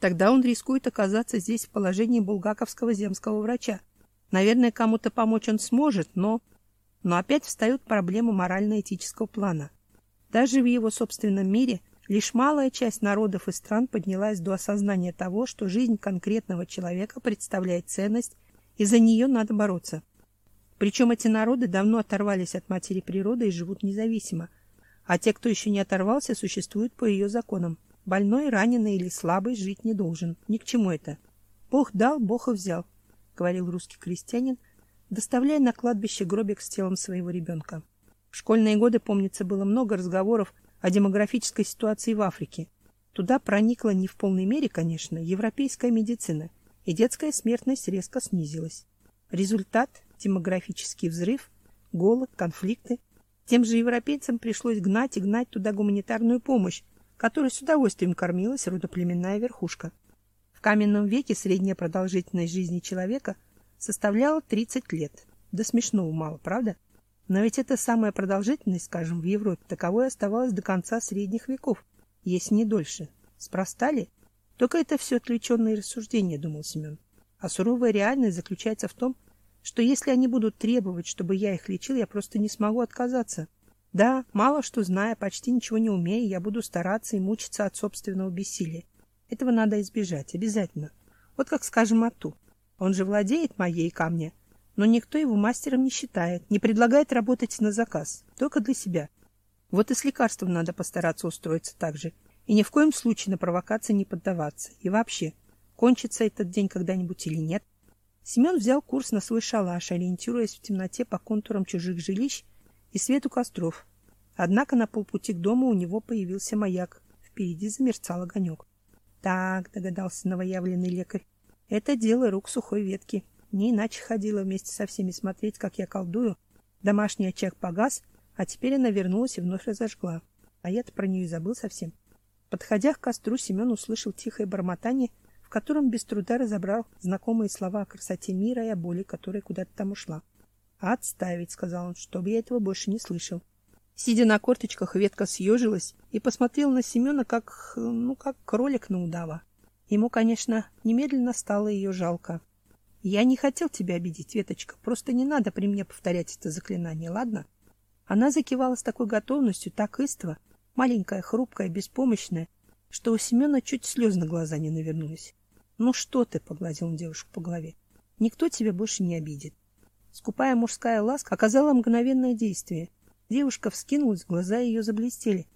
Тогда он рискует оказаться здесь в положении булгаковского земского врача. Наверное, кому-то помочь он сможет, но... Но опять встают проблемы морально-этического плана. Даже в его собственном мире лишь малая часть народов и стран поднялась до осознания того, что жизнь конкретного человека представляет ценность, и за нее надо бороться. Причем эти народы давно оторвались от матери природы и живут независимо, а те, кто еще не оторвался, существуют по ее законам. Больной, раненый или слабый жить не должен. Ни к чему это. Бог дал, Бог и взял, говорил русский крестьянин, доставляя на кладбище гробик с телом своего ребенка. В школьные годы, помнится, было много разговоров о демографической ситуации в Африке. Туда проникла не в полной мере, конечно, европейская медицина, и детская смертность резко снизилась. Результат – демографический взрыв, голод, конфликты. Тем же европейцам пришлось гнать и гнать туда гуманитарную помощь, которой с удовольствием кормилась родоплеменная верхушка. В каменном веке средняя продолжительность жизни человека составляла 30 лет. Да смешного мало, правда? Но ведь эта самая продолжительность, скажем, в Европе таковой оставалась до конца средних веков, если не дольше. Спроста? Только это все отвлеченные рассуждения, думал Семен. А суровая реальность заключается в том, что если они будут требовать, чтобы я их лечил, я просто не смогу отказаться. Да, мало что зная, почти ничего не умея, я буду стараться и мучиться от собственного бессилия. Этого надо избежать, обязательно. Вот как, скажем, Ату. Он же владеет моей камня, но никто его мастером не считает, не предлагает работать на заказ, только для себя. Вот и с лекарством надо постараться устроиться так же. И ни в коем случае на провокации не поддаваться. И вообще, кончится этот день когда-нибудь или нет. Семен взял курс на свой шалаш, ориентируясь в темноте по контурам чужих жилищ и свету костров. Однако на полпути к дому у него появился маяк. Впереди замерцал огонек. Так, догадался новоявленный лекарь, это дело рук сухой ветки. Не иначе ходила вместе со всеми смотреть, как я колдую. Домашний очаг погас, а теперь она вернулась и вновь разожгла. А я-то про нее забыл совсем. Подходя к костру, Семен услышал тихое бормотание, в котором без труда разобрал знакомые слова о красоте мира и о боли, которая куда-то там ушла. «Отставить», — сказал он, — «чтобы я этого больше не слышал». Сидя на корточках, ветка съежилась и посмотрела на Семена, как, ну, как кролик на удава. Ему, конечно, немедленно стало ее жалко. Я не хотел тебя обидеть, Веточка, просто не надо при мне повторять это заклинание, ладно? Она закивала с такой готовностью, так истово, маленькая, хрупкая, беспомощная, что у Семена чуть слез на глаза не навернулись. Ну что ты, погладил он девушку по голове. Никто тебя больше не обидит. Скупая мужская ласка оказала мгновенное действие. Девушка вскинулась, глаза ее заблестели.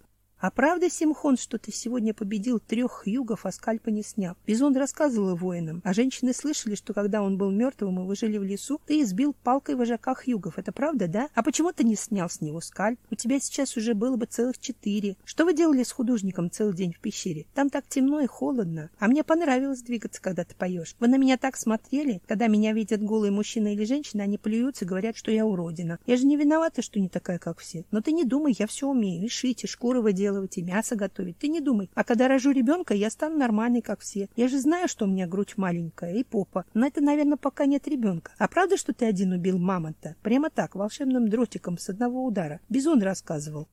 А правда, Симхон, что ты сегодня победил трех хьюгов, а скальпа не снял? Бизон рассказывал воинам, а женщины слышали, что когда он был мертвым и вы жили в лесу, ты избил палкой вожака хьюгов. Это правда, да? А почему ты не снял с него скальп? У тебя сейчас уже было бы целых четыре. Что вы делали с художником целый день в пещере? Там так темно и холодно. А мне понравилось двигаться, когда ты поешь. Вы на меня так смотрели, когда меня видят голые мужчина или женщина, они плюются и говорят, что я уродина. Я же не виновата, что не такая, как все. Но ты не думай, я все умею. И шить, и шкуры выделывать делать, и мясо готовить. Ты не думай. А когда рожу ребенка, я стану нормальной, как все. Я же знаю, что у меня грудь маленькая и попа. Но это, наверное, пока нет ребенка. А правда, что ты один убил мамонта? Прямо так, волшебным дротиком с одного удара. Бизон рассказывал.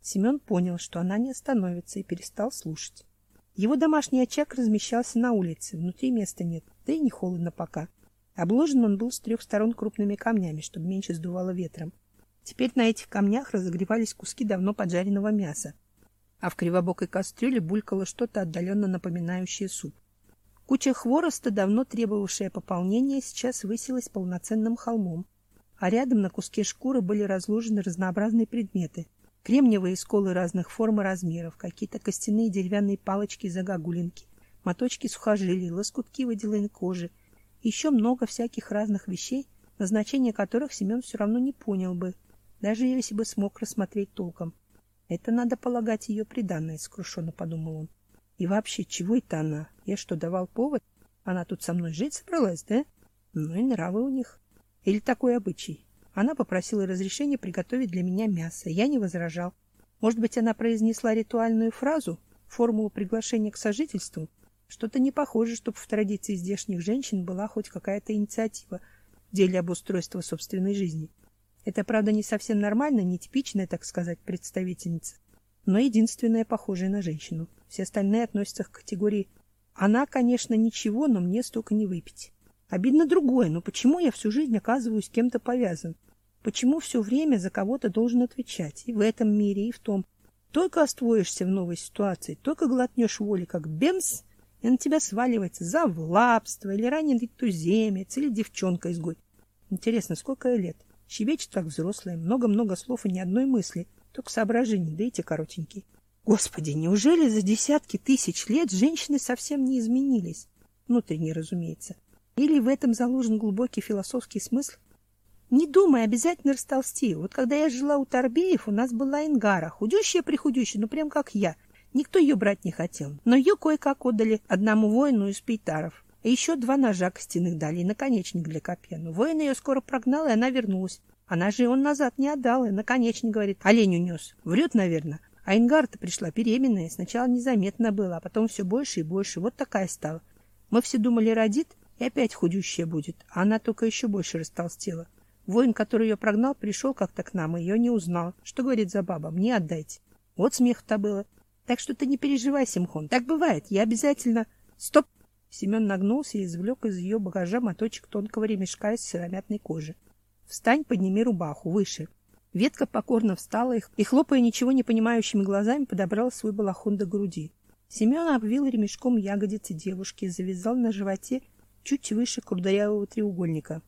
Семен понял, что она не остановится, и перестал слушать. Его домашний очаг размещался на улице, внутри места нет, да и не холодно пока. Обложен он был с трех сторон крупными камнями, чтобы меньше сдувало ветром. Теперь на этих камнях разогревались куски давно поджаренного мяса а в кривобокой кастрюле булькало что-то отдаленно напоминающее суп. Куча хвороста, давно требовавшая пополнения, сейчас высилась полноценным холмом, а рядом на куске шкуры были разложены разнообразные предметы. Кремниевые сколы разных форм и размеров, какие-то костяные деревянные палочки-загогулинки, моточки сухожилий, лоскутки выделенной кожи, еще много всяких разных вещей, назначение которых Семен все равно не понял бы, даже если бы смог рассмотреть толком. Это надо полагать ее приданное, скрушенно подумал он. И вообще, чего это она? Я что, давал повод? Она тут со мной жить собралась, да? Ну и нравы у них. Или такой обычай. Она попросила разрешения приготовить для меня мясо. Я не возражал. Может быть, она произнесла ритуальную фразу, формулу приглашения к сожительству? Что-то не похоже, чтобы в традиции здешних женщин была хоть какая-то инициатива в деле обустройства собственной жизни. Это, правда, не совсем нормально, нетипичная, так сказать, представительница, но единственная похожая на женщину. Все остальные относятся к категории «она, конечно, ничего, но мне столько не выпить». Обидно другое, но почему я всю жизнь оказываюсь кем-то повязан? Почему все время за кого-то должен отвечать? И в этом мире, и в том. Только освоишься в новой ситуации, только глотнешь воли, как бемс, и на тебя сваливается завлабство, или раненый туземец, или девчонка-изгой. Интересно, сколько лет? Щебечет, как взрослая, много-много слов и ни одной мысли, только соображений, да и те коротенькие. Господи, неужели за десятки тысяч лет женщины совсем не изменились? Внутренне, разумеется. Или в этом заложен глубокий философский смысл? Не думай, обязательно растолсти. Вот когда я жила у Торбеев, у нас была Ингара, худющая-прихудющая, ну прям как я. Никто ее брать не хотел, но ее кое-как отдали одному воину из пейтаров. И еще два ножа костяных дали и наконечник для копья. Но воин ее скоро прогнал, и она вернулась. Она же он назад не отдал, и наконечник, говорит, олень унес. Врет, наверное. А Ингарта пришла беременная. Сначала незаметно было, а потом все больше и больше. Вот такая стала. Мы все думали, родит, и опять худющая будет. А она только еще больше растолстела. Воин, который ее прогнал, пришел как-то к нам и ее не узнал. Что говорит за баба? Мне отдайте. Вот смех-то было. Так что ты не переживай, Симхон. Так бывает. Я обязательно... Стоп! Семен нагнулся и извлек из ее багажа моточек тонкого ремешка из сыромятной кожи. Встань, подними рубаху, выше. Ветка покорно встала и, хлопая ничего не понимающими глазами, подобрала свой балахон до груди. Семен обвил ремешком ягодицы девушки и завязал на животе чуть выше курдырявого треугольника.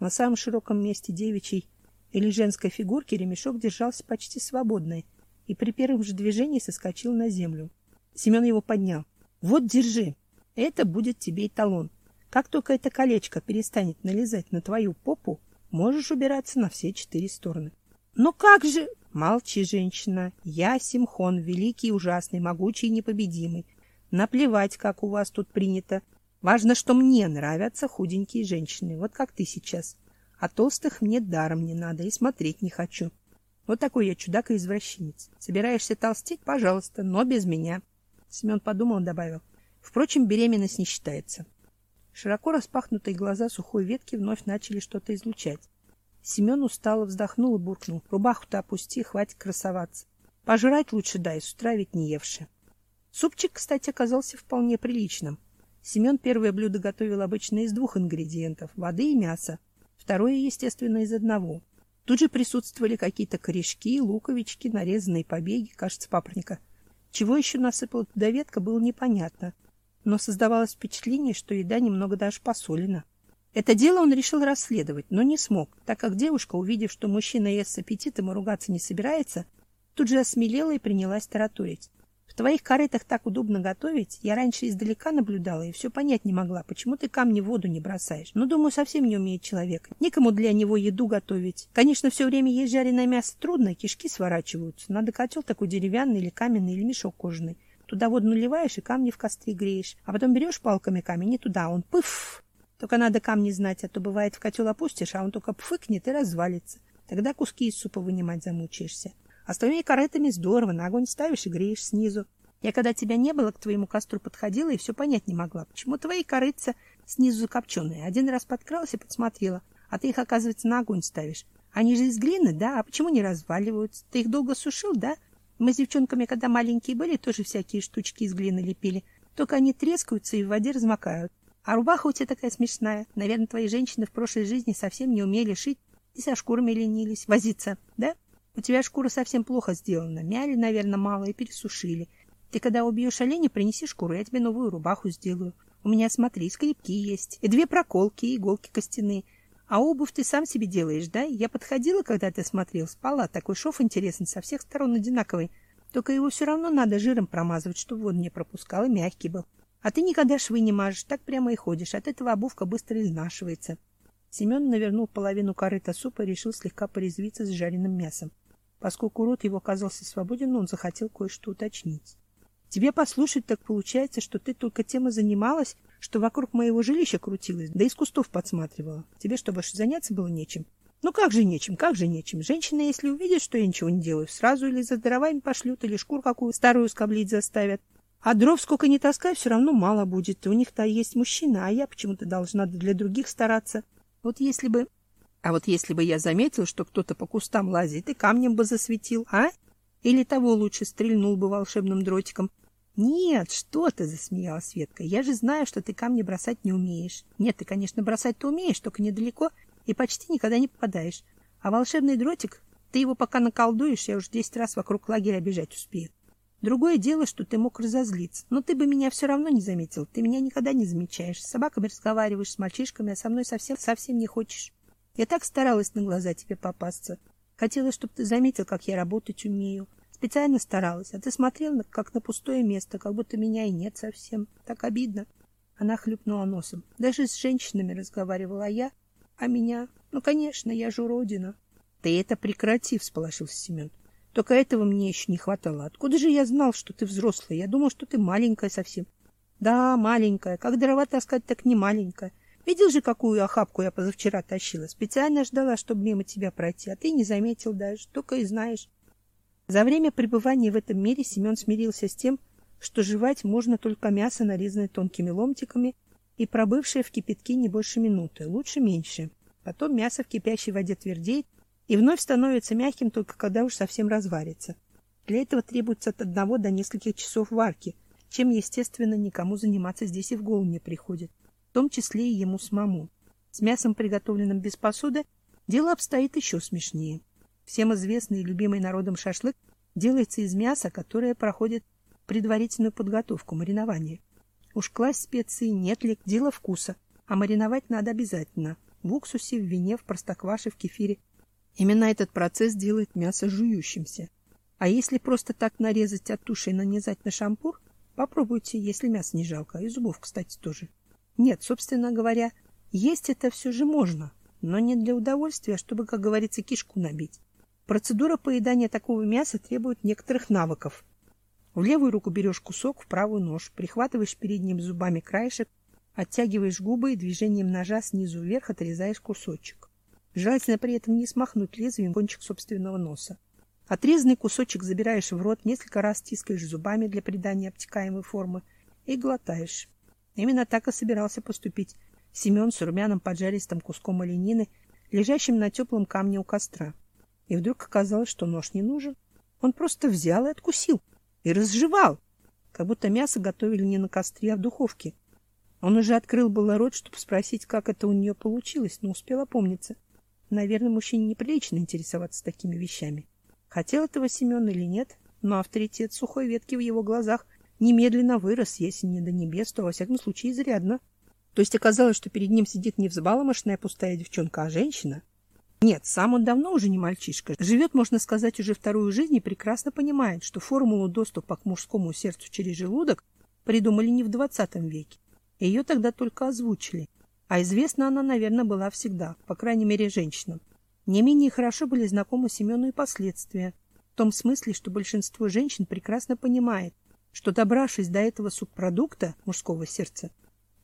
На самом широком месте девичьей или женской фигурки ремешок держался почти свободно и при первом же движении соскочил на землю. Семен его поднял. «Вот, держи. Это будет тебе эталон. Как только это колечко перестанет налезать на твою попу, можешь убираться на все четыре стороны». «Но как же...» «Молчи, женщина. Я Симхон, великий, ужасный, могучий и непобедимый. Наплевать, как у вас тут принято. Важно, что мне нравятся худенькие женщины, вот как ты сейчас. А толстых мне даром не надо и смотреть не хочу. Вот такой я чудак и извращенец. Собираешься толстеть? Пожалуйста, но без меня. Семен подумал и добавил. Впрочем, беременность не считается. Широко распахнутые глаза сухой ветки вновь начали что-то излучать. Семен устало вздохнул и буркнул. Рубаху-то опусти, хватит красоваться. Пожрать лучше дай, с утра ведь не евши. Супчик, кстати, оказался вполне приличным. Семен первое блюдо готовил обычно из двух ингредиентов – воды и мяса. Второе, естественно, из одного. Тут же присутствовали какие-то корешки, луковички, нарезанные побеги, кажется, папорника. Чего еще насыпала туда ветка, было непонятно. Но создавалось впечатление, что еда немного даже посолена. Это дело он решил расследовать, но не смог, так как девушка, увидев, что мужчина ест с аппетитом и ругаться не собирается, тут же осмелела и принялась таратурить твоих корытах так удобно готовить. Я раньше издалека наблюдала и все понять не могла, почему ты камни в воду не бросаешь. Ну, думаю, совсем не умеет человек. Никому для него еду готовить. Конечно, все время есть жареное мясо трудно, кишки сворачиваются. Надо котел такой деревянный или каменный, или мешок кожаный. Туда воду наливаешь и камни в костре греешь. А потом берешь палками камень и туда, он пыф. Только надо камни знать, а то бывает в котел опустишь, а он только пфыкнет и развалится. Тогда куски из супа вынимать замучаешься. А с твоими корытами здорово, на огонь ставишь и греешь снизу. Я, когда тебя не было, к твоему костру подходила и все понять не могла. Почему твои корыца снизу закопченные? Один раз подкралась и подсмотрела, а ты их, оказывается, на огонь ставишь. Они же из глины, да? А почему не разваливаются? Ты их долго сушил, да? Мы с девчонками, когда маленькие были, тоже всякие штучки из глины лепили. Только они трескаются и в воде размокают. А рубаха у тебя такая смешная. Наверное, твои женщины в прошлой жизни совсем не умели шить и со шкурами ленились, возиться, да? У тебя шкура совсем плохо сделана. Мяли, наверное, мало и пересушили. Ты когда убьешь оленя, принеси шкуру, я тебе новую рубаху сделаю. У меня, смотри, скрипки есть, и две проколки, и иголки костяные. А обувь ты сам себе делаешь, да? Я подходила, когда ты смотрел, спала. Такой шов интересный, со всех сторон одинаковый. Только его все равно надо жиром промазывать, чтобы воду не пропускал, и мягкий был. А ты никогда швы не мажешь, так прямо и ходишь. От этого обувка быстро изнашивается. Семен навернул половину корыта супа и решил слегка порезвиться с жареным мясом. Поскольку рот его оказался свободен, он захотел кое-что уточнить. Тебе послушать так получается, что ты только тем и занималась, что вокруг моего жилища крутилась, да из кустов подсматривала. Тебе что, больше заняться было нечем? Ну как же нечем, как же нечем? Женщина, если увидит, что я ничего не делаю, сразу или за дровами пошлют, или шкур какую старую скоблить заставят. А дров сколько не таскай, все равно мало будет. У них-то есть мужчина, а я почему-то должна для других стараться. Вот если бы... А вот если бы я заметил, что кто-то по кустам лазит и камнем бы засветил, а? Или того лучше стрельнул бы волшебным дротиком. Нет, что ты, засмеялась Светка. Я же знаю, что ты камни бросать не умеешь. Нет, ты, конечно, бросать-то умеешь, только недалеко и почти никогда не попадаешь. А волшебный дротик, ты его пока наколдуешь, я уж десять раз вокруг лагеря бежать успею. Другое дело, что ты мог разозлиться. Но ты бы меня все равно не заметил. Ты меня никогда не замечаешь. С собаками разговариваешь, с мальчишками, а со мной совсем совсем не хочешь. Я так старалась на глаза тебе попасться. Хотела, чтобы ты заметил, как я работать умею. Специально старалась, а ты смотрел как на пустое место, как будто меня и нет совсем. Так обидно. Она хлюпнула носом. Даже с женщинами разговаривала я. А меня? Ну, конечно, я же уродина. Ты это прекрати, всполошился Семен. Только этого мне еще не хватало. Откуда же я знал, что ты взрослая? Я думал, что ты маленькая совсем. Да, маленькая. Как дрова таскать, так не маленькая. Видел же, какую охапку я позавчера тащила? Специально ждала, чтобы мимо тебя пройти, а ты не заметил даже, только и знаешь. За время пребывания в этом мире Семен смирился с тем, что жевать можно только мясо, нарезанное тонкими ломтиками и пробывшее в кипятке не больше минуты, лучше меньше. Потом мясо в кипящей воде твердеет и вновь становится мягким только когда уж совсем разварится. Для этого требуется от одного до нескольких часов варки, чем, естественно, никому заниматься здесь и в голову не приходит, том числе и ему самому. С мясом, приготовленным без посуды, дело обстоит еще смешнее. Всем известный и любимый народом шашлык делается из мяса, которое проходит предварительную подготовку, маринование. Уж класть специи нет ли, дело вкуса, а мариновать надо обязательно. В уксусе, в вине, в простокваше, в кефире. Именно этот процесс делает мясо жующимся. А если просто так нарезать от туши и нанизать на шампур, попробуйте, если мясо не жалко, и зубов, кстати, тоже. Нет, собственно говоря, есть это все же можно, но не для удовольствия, а чтобы, как говорится, кишку набить. Процедура поедания такого мяса требует некоторых навыков. В левую руку берешь кусок, в правую нож, прихватываешь передними зубами краешек, оттягиваешь губы и движением ножа снизу вверх отрезаешь кусочек. Желательно при этом не смахнуть лезвием кончик собственного носа. Отрезанный кусочек забираешь в рот, несколько раз тискаешь зубами для придания обтекаемой формы и глотаешь. Именно так и собирался поступить Семен с румяным поджаристым куском оленины, лежащим на теплом камне у костра. И вдруг оказалось, что нож не нужен. Он просто взял и откусил. И разжевал. Как будто мясо готовили не на костре, а в духовке. Он уже открыл было рот, чтобы спросить, как это у нее получилось, но успел опомниться. Наверное, мужчине неприлично интересоваться такими вещами. Хотел этого Семен или нет, но авторитет сухой ветки в его глазах немедленно вырос, если не до небес, то, во всяком случае, изрядно. То есть оказалось, что перед ним сидит не взбаломошная пустая девчонка, а женщина — нет, сам он давно уже не мальчишка. Живет, можно сказать, уже вторую жизнь и прекрасно понимает, что формулу доступа к мужскому сердцу через желудок придумали не в двадцатом веке. Ее тогда только озвучили. А известна она, наверное, была всегда, по крайней мере, женщинам. Не менее хорошо были знакомы Семену и последствия. В том смысле, что большинство женщин прекрасно понимает, что, добравшись до этого субпродукта мужского сердца,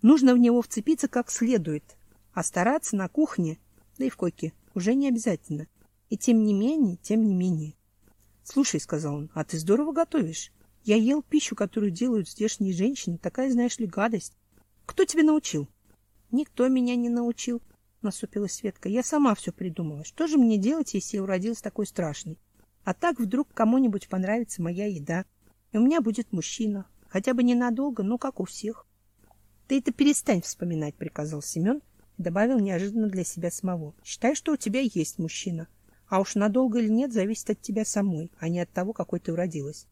нужно в него вцепиться как следует, а стараться на кухне, да и в койке, уже не обязательно. И тем не менее, тем не менее. — Слушай, — сказал он, — а ты здорово готовишь. Я ел пищу, которую делают здешние женщины, такая, знаешь ли, гадость. Кто тебе научил? — Никто меня не научил, — насупилась Светка. — Я сама все придумала. Что же мне делать, если я уродилась такой страшной? А так вдруг кому-нибудь понравится моя еда, и у меня будет мужчина. Хотя бы ненадолго, но как у всех. — Ты это перестань вспоминать, — приказал Семен, — добавил неожиданно для себя самого. Считай, что у тебя есть мужчина. А уж надолго или нет, зависит от тебя самой, а не от того, какой ты уродилась.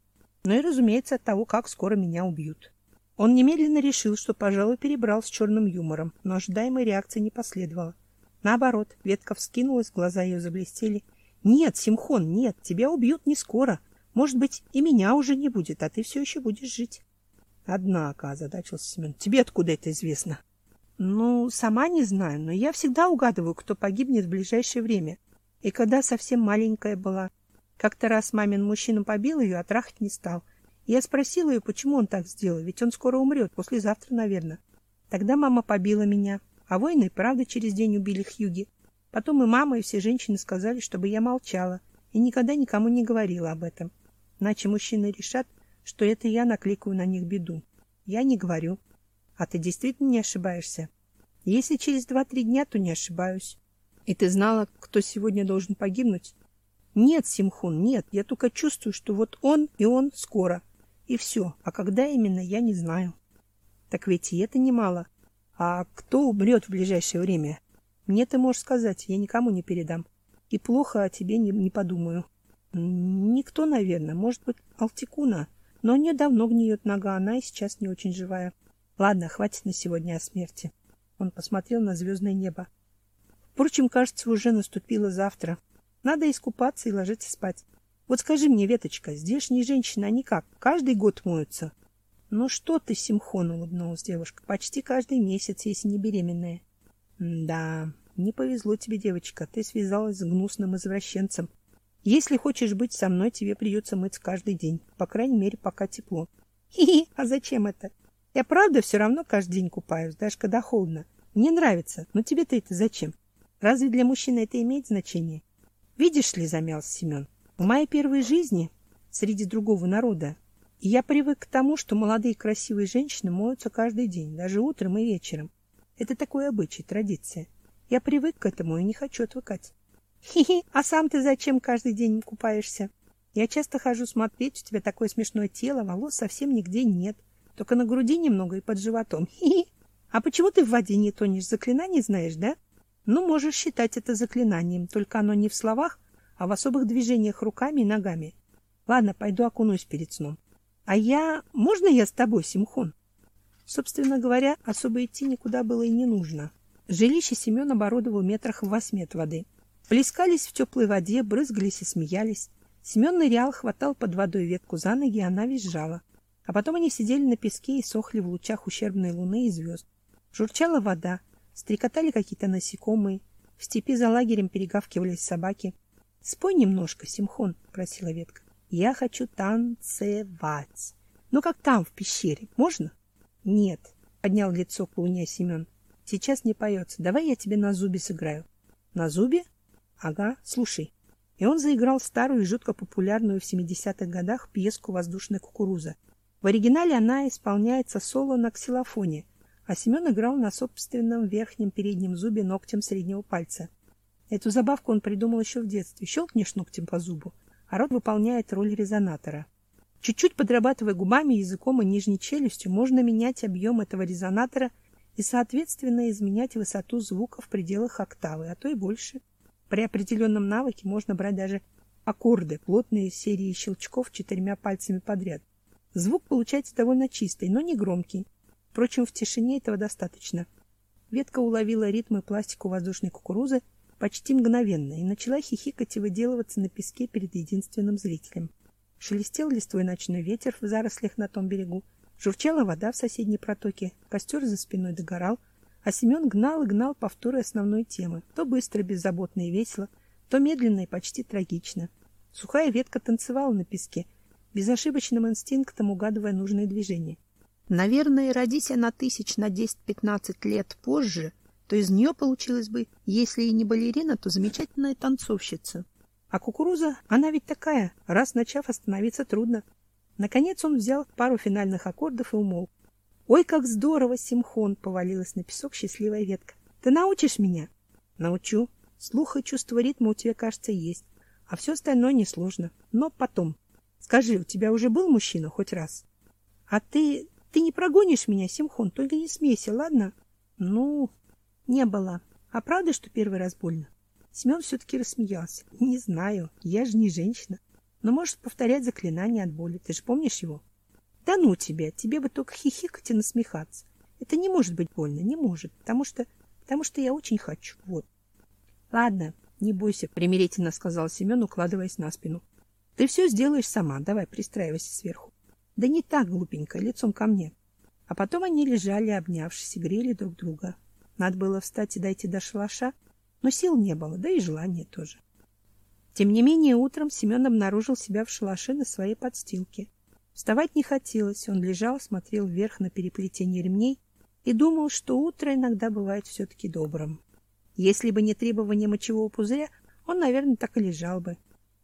Ну и, разумеется, от того, как скоро меня убьют. Он немедленно решил, что, пожалуй, перебрал с черным юмором, но ожидаемой реакции не последовало. Наоборот, ветка вскинулась, глаза ее заблестели. «Нет, Симхон, нет, тебя убьют не скоро. Может быть, и меня уже не будет, а ты все еще будешь жить». «Однако», — озадачился Семен, — «тебе откуда это известно?» Ну, сама не знаю, но я всегда угадываю, кто погибнет в ближайшее время. И когда совсем маленькая была, как-то раз мамин мужчина побил ее, а трахать не стал. я спросила ее, почему он так сделал, ведь он скоро умрет, послезавтра, наверное. Тогда мама побила меня, а воины, правда, через день убили Хьюги. Потом и мама, и все женщины сказали, чтобы я молчала и никогда никому не говорила об этом. Иначе мужчины решат, что это я накликаю на них беду. Я не говорю. А ты действительно не ошибаешься? Если через два-три дня, то не ошибаюсь. И ты знала, кто сегодня должен погибнуть? Нет, Симхун, нет. Я только чувствую, что вот он и он скоро. И все. А когда именно, я не знаю. Так ведь и это немало. А кто умрет в ближайшее время? Мне ты можешь сказать, я никому не передам. И плохо о тебе не, не подумаю. Никто, наверное. Может быть, Алтикуна. Но не давно гниет нога, она и сейчас не очень живая. Ладно, хватит на сегодня о смерти. Он посмотрел на звездное небо. Впрочем, кажется, уже наступило завтра. Надо искупаться и ложиться спать. Вот скажи мне, Веточка, здешние женщины, они как, каждый год моются? Ну что ты, Симхон, улыбнулась девушка, почти каждый месяц, если не беременная. да, Не повезло тебе, девочка, ты связалась с гнусным извращенцем. Если хочешь быть со мной, тебе придется мыться каждый день, по крайней мере, пока тепло. [laughs] Хи-хи, а зачем это? Я правда все равно каждый день купаюсь, даже когда холодно. Мне нравится, но тебе-то это зачем? Разве для мужчины это имеет значение? Видишь ли, замялся Семен, в моей первой жизни среди другого народа я привык к тому, что молодые красивые женщины моются каждый день, даже утром и вечером. Это такой обычай, традиция. Я привык к этому и не хочу отвыкать. Хи-хи, а сам ты зачем каждый день купаешься? Я часто хожу смотреть, у тебя такое смешное тело, волос совсем нигде нет. Только на груди немного и под животом. Хи-хи. А почему ты в воде не тонешь? Заклинаний знаешь, да? Ну, можешь считать это заклинанием, только оно не в словах, а в особых движениях руками и ногами. Ладно, пойду окунусь перед сном. А я... Можно я с тобой, Симхон? Собственно говоря, особо идти никуда было и не нужно. Жилище Семен оборудовал метрах в восьми от воды. Плескались в теплой воде, брызгались и смеялись. Семен нырял, хватал под водой ветку за ноги, и она визжала. А потом они сидели на песке и сохли в лучах ущербной луны и звезд. Журчала вода, стрекотали какие-то насекомые, в степи за лагерем перегавкивались собаки. — Спой немножко, Симхон, — просила ветка. Я хочу танцевать. Ну, как там, в пещере. Можно? Нет, поднял лицо к луне Семен. Сейчас не поется. Давай я тебе на зубе сыграю. На зубе? Ага, слушай. И он заиграл старую и жутко популярную в 70-х годах пьеску «Воздушная кукуруза». В оригинале она исполняется соло на ксилофоне, а Семен играл на собственном верхнем переднем зубе ногтем среднего пальца. Эту забавку он придумал еще в детстве. Щелкнешь ногтем по зубу, а рот выполняет роль резонатора. Чуть-чуть подрабатывая губами, языком и нижней челюстью, можно менять объем этого резонатора и, соответственно, изменять высоту звука в пределах октавы, а то и больше. При определенном навыке можно брать даже аккорды, плотные серии щелчков четырьмя пальцами подряд. Звук получается довольно чистый, но не громкий. Впрочем, в тишине этого достаточно. Ветка уловила ритмы пластику воздушной кукурузы почти мгновенно и начала хихикать и выделываться на песке перед единственным зрителем. Шелестел листвой ночной ветер в зарослях на том берегу, журчала вода в соседней протоке, костер за спиной догорал, а Семен гнал и гнал повторы основной темы, то быстро, беззаботно и весело, то медленно и почти трагично. Сухая ветка танцевала на песке, безошибочным инстинктом угадывая нужные движения. Наверное, родись она тысяч на десять-пятнадцать лет позже, то из нее получилась бы, если и не балерина, то замечательная танцовщица. А кукуруза, она ведь такая, раз начав остановиться трудно. Наконец он взял пару финальных аккордов и умолк. Ой, как здорово, Симхон, повалилась на песок счастливая ветка. Ты научишь меня? Научу. Слух и чувство ритма у тебя, кажется, есть, а все остальное несложно. Но потом. Скажи, у тебя уже был мужчина хоть раз? А ты ты не прогонишь меня, Симхон, только не смейся, ладно? Ну, не было. А правда, что первый раз больно? Семен все-таки рассмеялся. Не знаю, я же не женщина. Но можешь повторять заклинание от боли. Ты же помнишь его? Да ну тебе, тебе бы только хихикать и насмехаться. Это не может быть больно, не может, потому что потому что я очень хочу. Вот. Ладно, не бойся, примирительно сказал Семен, укладываясь на спину. Ты все сделаешь сама. Давай, пристраивайся сверху. Да не так, глупенько, лицом ко мне. А потом они лежали, обнявшись, и грели друг друга. Надо было встать и дойти до шалаша, но сил не было, да и желания тоже. Тем не менее, утром Семен обнаружил себя в шалаше на своей подстилке. Вставать не хотелось, он лежал, смотрел вверх на переплетение ремней и думал, что утро иногда бывает все-таки добрым. Если бы не требование мочевого пузыря, он, наверное, так и лежал бы.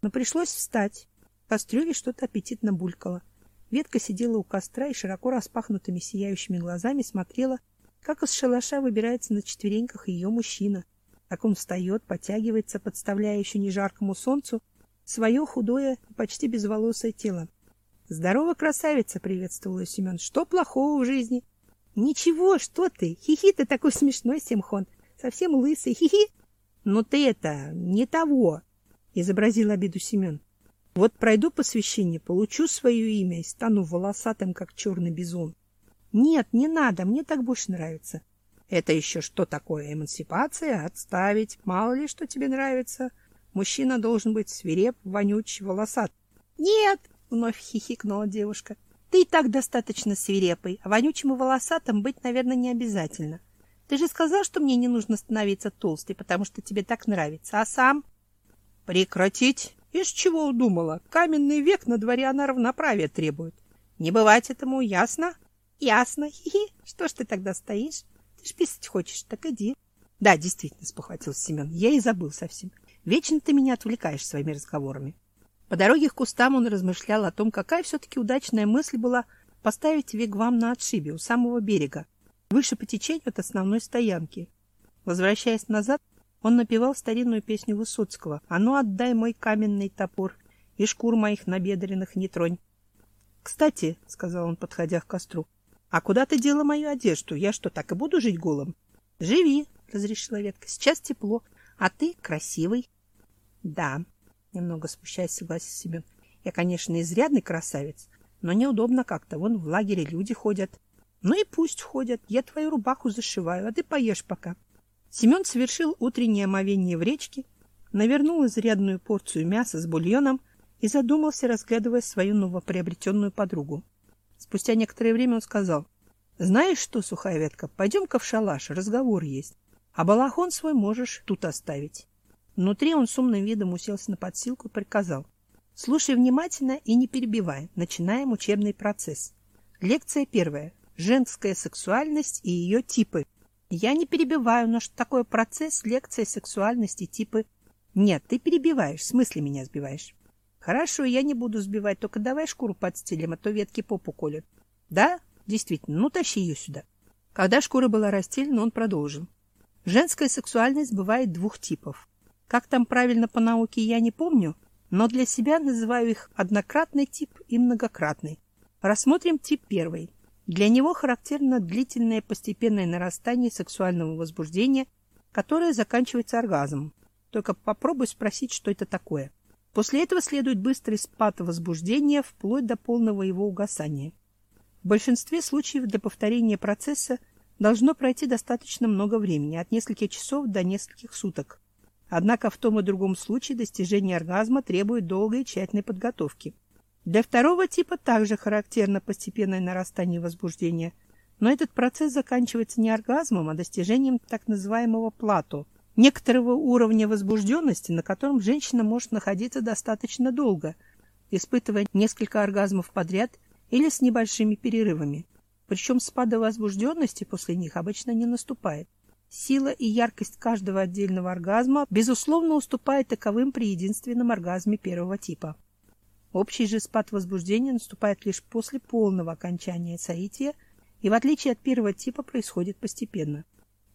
Но пришлось встать. В кастрюле что-то аппетитно булькало. Ветка сидела у костра и широко распахнутыми сияющими глазами смотрела как из шалаша выбирается на четвереньках ее мужчина. Как он встает, подтягивается, подставляя еще не жаркому солнцу свое худое почти безволосое тело. Здорово, красавица, приветствовала Семен. Что плохого в жизни? Ничего, что ты? Хихи ты такой смешной, Семхон. Совсем лысый. Хихи. Но ты это не того, изобразил обиду Семен. Вот пройду посвящение, получу свое имя и стану волосатым, как черный бизон. Нет, не надо, мне так больше нравится. Это еще что такое эмансипация? Отставить. Мало ли, что тебе нравится. Мужчина должен быть свиреп, вонючий, волосат. Нет, вновь хихикнула девушка. Ты и так достаточно свирепый, а вонючим и волосатым быть, наверное, не обязательно. Ты же сказал, что мне не нужно становиться толстой, потому что тебе так нравится. А сам? Прекратить? Из чего удумала? Каменный век на дворе она равноправия требует. Не бывать этому, ясно? Ясно. Хи-хи. Что ж ты тогда стоишь? Ты ж писать хочешь, так иди. Да, действительно, спохватился Семен. Я и забыл совсем. Вечно ты меня отвлекаешь своими разговорами. По дороге к кустам он размышлял о том, какая все-таки удачная мысль была поставить вигвам на отшибе у самого берега, выше по течению от основной стоянки. Возвращаясь назад, он напевал старинную песню Высоцкого «А ну отдай мой каменный топор, и шкур моих набедренных не тронь». «Кстати», — сказал он, подходя к костру, — «а куда ты дела мою одежду? Я что, так и буду жить голым?» «Живи», — разрешила ветка, — «сейчас тепло, а ты красивый». «Да», — немного спущаясь, согласился Семен, — «я, конечно, изрядный красавец, но неудобно как-то, вон в лагере люди ходят». Ну и пусть ходят, я твою рубаху зашиваю, а ты поешь пока. Семен совершил утреннее омовение в речке, навернул изрядную порцию мяса с бульоном и задумался, разглядывая свою новоприобретенную подругу. Спустя некоторое время он сказал, «Знаешь что, сухая ветка, пойдем-ка в шалаш, разговор есть, а балахон свой можешь тут оставить». Внутри он с умным видом уселся на подсилку и приказал, «Слушай внимательно и не перебивай, начинаем учебный процесс. Лекция первая женская сексуальность и ее типы. Я не перебиваю, но что такое процесс, лекция, сексуальности, типы? Нет, ты перебиваешь, в смысле меня сбиваешь. Хорошо, я не буду сбивать, только давай шкуру подстелим, а то ветки попу колют. Да, действительно, ну тащи ее сюда. Когда шкура была расстелена, он продолжил. Женская сексуальность бывает двух типов. Как там правильно по науке, я не помню, но для себя называю их однократный тип и многократный. Рассмотрим тип первый. Для него характерно длительное постепенное нарастание сексуального возбуждения, которое заканчивается оргазмом. Только попробуй спросить, что это такое. После этого следует быстрый спад возбуждения вплоть до полного его угасания. В большинстве случаев для повторения процесса должно пройти достаточно много времени, от нескольких часов до нескольких суток. Однако в том и другом случае достижение оргазма требует долгой и тщательной подготовки. Для второго типа также характерно постепенное нарастание возбуждения, но этот процесс заканчивается не оргазмом, а достижением так называемого плато, некоторого уровня возбужденности, на котором женщина может находиться достаточно долго, испытывая несколько оргазмов подряд или с небольшими перерывами. Причем спада возбужденности после них обычно не наступает. Сила и яркость каждого отдельного оргазма, безусловно, уступает таковым при единственном оргазме первого типа. Общий же спад возбуждения наступает лишь после полного окончания соития и, в отличие от первого типа, происходит постепенно.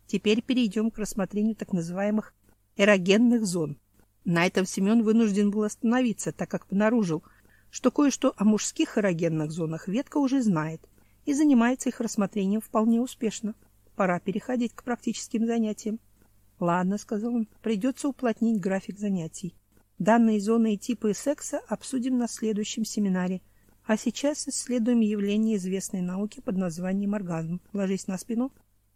Теперь перейдем к рассмотрению так называемых эрогенных зон. На этом Семен вынужден был остановиться, так как обнаружил, что кое-что о мужских эрогенных зонах ветка уже знает и занимается их рассмотрением вполне успешно. Пора переходить к практическим занятиям. — Ладно, — сказал он, — придется уплотнить график занятий. Данные зоны и типы секса обсудим на следующем семинаре. А сейчас исследуем явление известной науки под названием оргазм. Ложись на спину.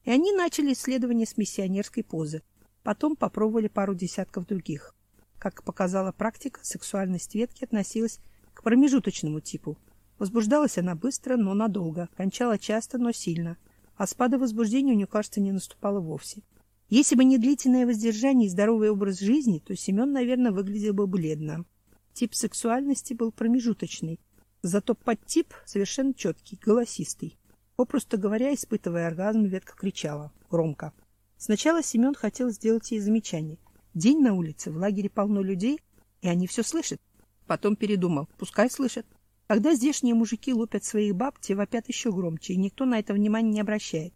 И они начали исследование с миссионерской позы. Потом попробовали пару десятков других. Как показала практика, сексуальность ветки относилась к промежуточному типу. Возбуждалась она быстро, но надолго, кончала часто, но сильно, а спада возбуждения у нее, кажется, не наступало вовсе. Если бы не длительное воздержание и здоровый образ жизни, то Семен, наверное, выглядел бы бледно. Тип сексуальности был промежуточный, зато подтип совершенно четкий, голосистый. Попросту говоря, испытывая оргазм, ветка кричала громко. Сначала Семен хотел сделать ей замечание. День на улице, в лагере полно людей, и они все слышат. Потом передумал, пускай слышат. Когда здешние мужики лупят своих баб, те вопят еще громче, и никто на это внимания не обращает.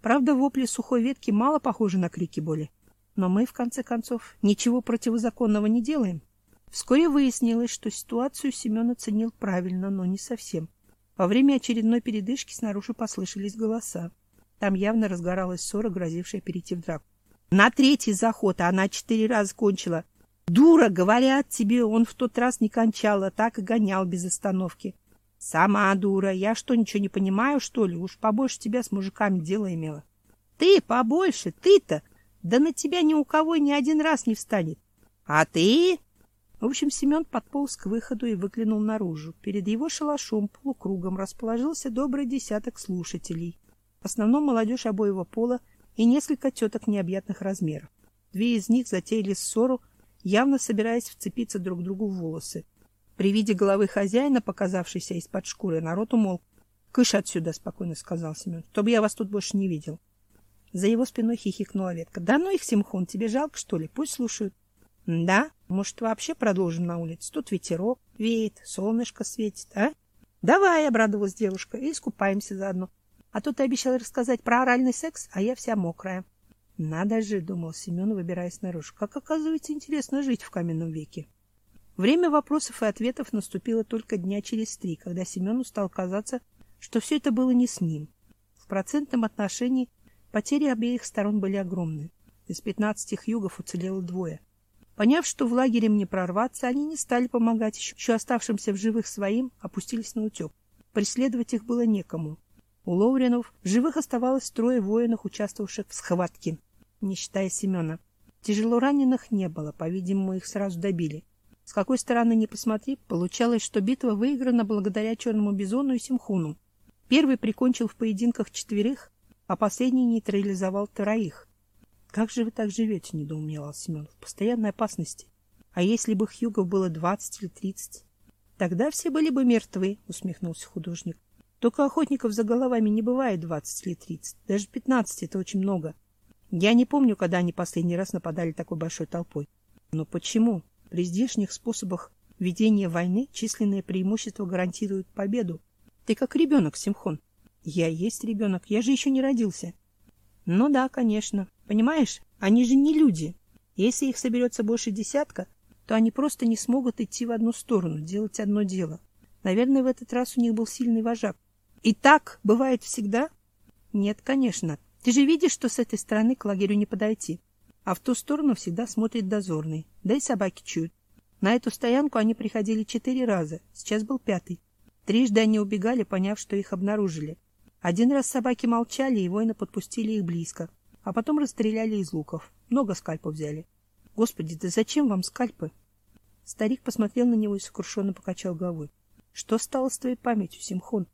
Правда, вопли сухой ветки мало похожи на крики боли. Но мы, в конце концов, ничего противозаконного не делаем. Вскоре выяснилось, что ситуацию Семен оценил правильно, но не совсем. Во время очередной передышки снаружи послышались голоса. Там явно разгоралась ссора, грозившая перейти в драку. На третий заход а она четыре раза кончила. Дура, говорят тебе, он в тот раз не кончал, а так и гонял без остановки. Сама дура. Я что, ничего не понимаю, что ли? Уж побольше тебя с мужиками дело имела. Ты побольше, ты-то. Да на тебя ни у кого ни один раз не встанет. А ты? В общем, Семен подполз к выходу и выглянул наружу. Перед его шалашом полукругом расположился добрый десяток слушателей. В основном молодежь обоего пола и несколько теток необъятных размеров. Две из них затеяли ссору, явно собираясь вцепиться друг другу в волосы. При виде головы хозяина, показавшейся из-под шкуры, народ умолк. — Кыш отсюда, — спокойно сказал Семен, — чтобы я вас тут больше не видел. За его спиной хихикнула ветка. — Да ну их, Симхон, тебе жалко, что ли? Пусть слушают. — Да, может, вообще продолжим на улице? Тут ветерок веет, солнышко светит, а? — Давай, — обрадовалась девушка, — и искупаемся заодно. А то ты обещал рассказать про оральный секс, а я вся мокрая. — Надо же, — думал Семен, выбираясь наружу, — как, оказывается, интересно жить в каменном веке. Время вопросов и ответов наступило только дня через три, когда Семену стал казаться, что все это было не с ним. В процентном отношении потери обеих сторон были огромны. Из пятнадцати хьюгов уцелело двое. Поняв, что в лагере мне прорваться, они не стали помогать еще оставшимся в живых своим, опустились на утек. Преследовать их было некому. У Лоуринов в живых оставалось трое воинов, участвовавших в схватке, не считая Семена. Тяжело раненых не было, по-видимому, их сразу добили. С какой стороны ни посмотри, получалось, что битва выиграна благодаря Черному Бизону и Симхуну. Первый прикончил в поединках четверых, а последний нейтрализовал троих. — Как же вы так живете? — недоумевал Семен. — В постоянной опасности. А если бы Хьюгов было двадцать или тридцать? — Тогда все были бы мертвы, — усмехнулся художник. — Только охотников за головами не бывает двадцать или тридцать. Даже пятнадцать — это очень много. Я не помню, когда они последний раз нападали такой большой толпой. Но почему? При здешних способах ведения войны численное преимущество гарантирует победу. Ты как ребенок, Симхон. Я есть ребенок, я же еще не родился. Ну да, конечно. Понимаешь, они же не люди. Если их соберется больше десятка, то они просто не смогут идти в одну сторону, делать одно дело. Наверное, в этот раз у них был сильный вожак. И так бывает всегда? Нет, конечно. Ты же видишь, что с этой стороны к лагерю не подойти. А в ту сторону всегда смотрит дозорный. Да и собаки чуют. На эту стоянку они приходили четыре раза. Сейчас был пятый. Трижды они убегали, поняв, что их обнаружили. Один раз собаки молчали, и воины подпустили их близко, а потом расстреляли из луков. Много скальпов взяли. Господи, да зачем вам скальпы? Старик посмотрел на него и сокрушенно покачал головой. Что стало с твоей памятью, Симхон?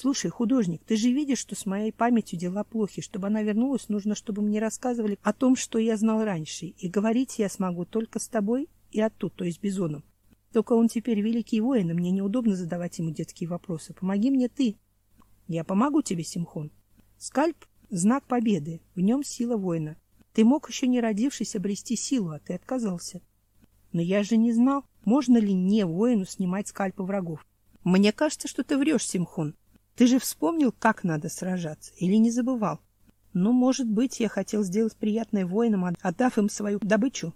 Слушай, художник, ты же видишь, что с моей памятью дела плохи. Чтобы она вернулась, нужно, чтобы мне рассказывали о том, что я знал раньше. И говорить я смогу только с тобой и оттуда, то есть Бизоном. Только он теперь великий воин, и мне неудобно задавать ему детские вопросы. Помоги мне ты. Я помогу тебе, Симхон. Скальп — знак победы, в нем сила воина. Ты мог еще не родившись обрести силу, а ты отказался. Но я же не знал, можно ли не воину снимать скальпы врагов. Мне кажется, что ты врешь, Симхон. Ты же вспомнил, как надо сражаться, или не забывал? Ну, может быть, я хотел сделать приятное воинам, отдав им свою добычу.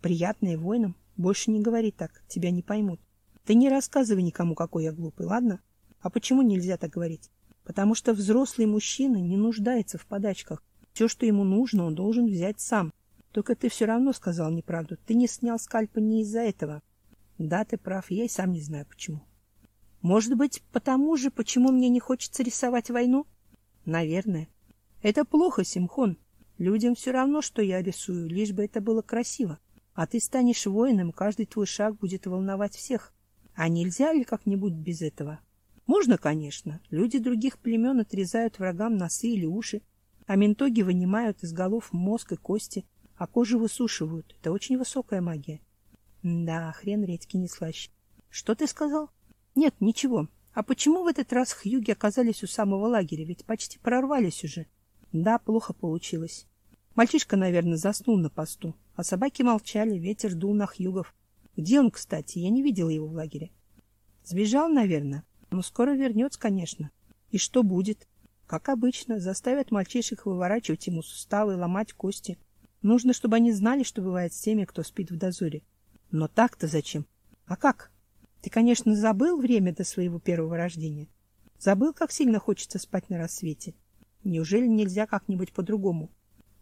Приятное воинам? Больше не говори так, тебя не поймут. Ты не рассказывай никому, какой я глупый, ладно? А почему нельзя так говорить? Потому что взрослый мужчина не нуждается в подачках. Все, что ему нужно, он должен взять сам. Только ты все равно сказал неправду. Ты не снял скальпа не из-за этого. Да, ты прав, я и сам не знаю почему. Может быть, потому же, почему мне не хочется рисовать войну? Наверное. Это плохо, Симхон. Людям все равно, что я рисую, лишь бы это было красиво. А ты станешь воином, каждый твой шаг будет волновать всех. А нельзя ли как-нибудь без этого? Можно, конечно. Люди других племен отрезают врагам носы или уши, а ментоги вынимают из голов мозг и кости, а кожу высушивают. Это очень высокая магия. Да, хрен редьки не слаще. Что ты сказал? Нет, ничего. А почему в этот раз хьюги оказались у самого лагеря? Ведь почти прорвались уже. Да, плохо получилось. Мальчишка, наверное, заснул на посту, а собаки молчали, ветер дул на Хьюгов. Где он, кстати? Я не видела его в лагере. Сбежал, наверное, но скоро вернется, конечно. И что будет? Как обычно, заставят мальчишек выворачивать ему суставы, ломать кости. Нужно, чтобы они знали, что бывает с теми, кто спит в дозоре. Но так-то зачем? А как? Ты, конечно, забыл время до своего первого рождения. Забыл, как сильно хочется спать на рассвете. Неужели нельзя как-нибудь по-другому?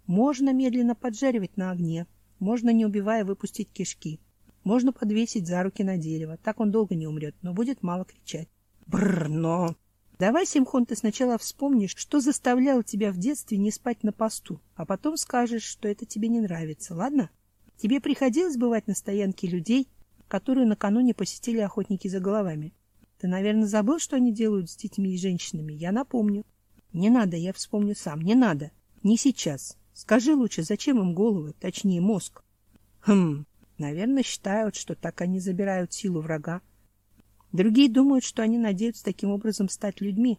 Можно медленно поджаривать на огне, можно, не убивая, выпустить кишки. Можно подвесить за руки на дерево. Так он долго не умрет, но будет мало кричать. Бррр, но... Давай, Симхон, ты сначала вспомнишь, что заставляло тебя в детстве не спать на посту, а потом скажешь, что это тебе не нравится, ладно? Тебе приходилось бывать на стоянке людей, которые накануне посетили охотники за головами. Ты, наверное, забыл, что они делают с детьми и женщинами. Я напомню. Не надо, я вспомню сам. Не надо. Не сейчас. Скажи лучше, зачем им головы, точнее мозг? Хм, наверное, считают, что так они забирают силу врага. Другие думают, что они надеются таким образом стать людьми.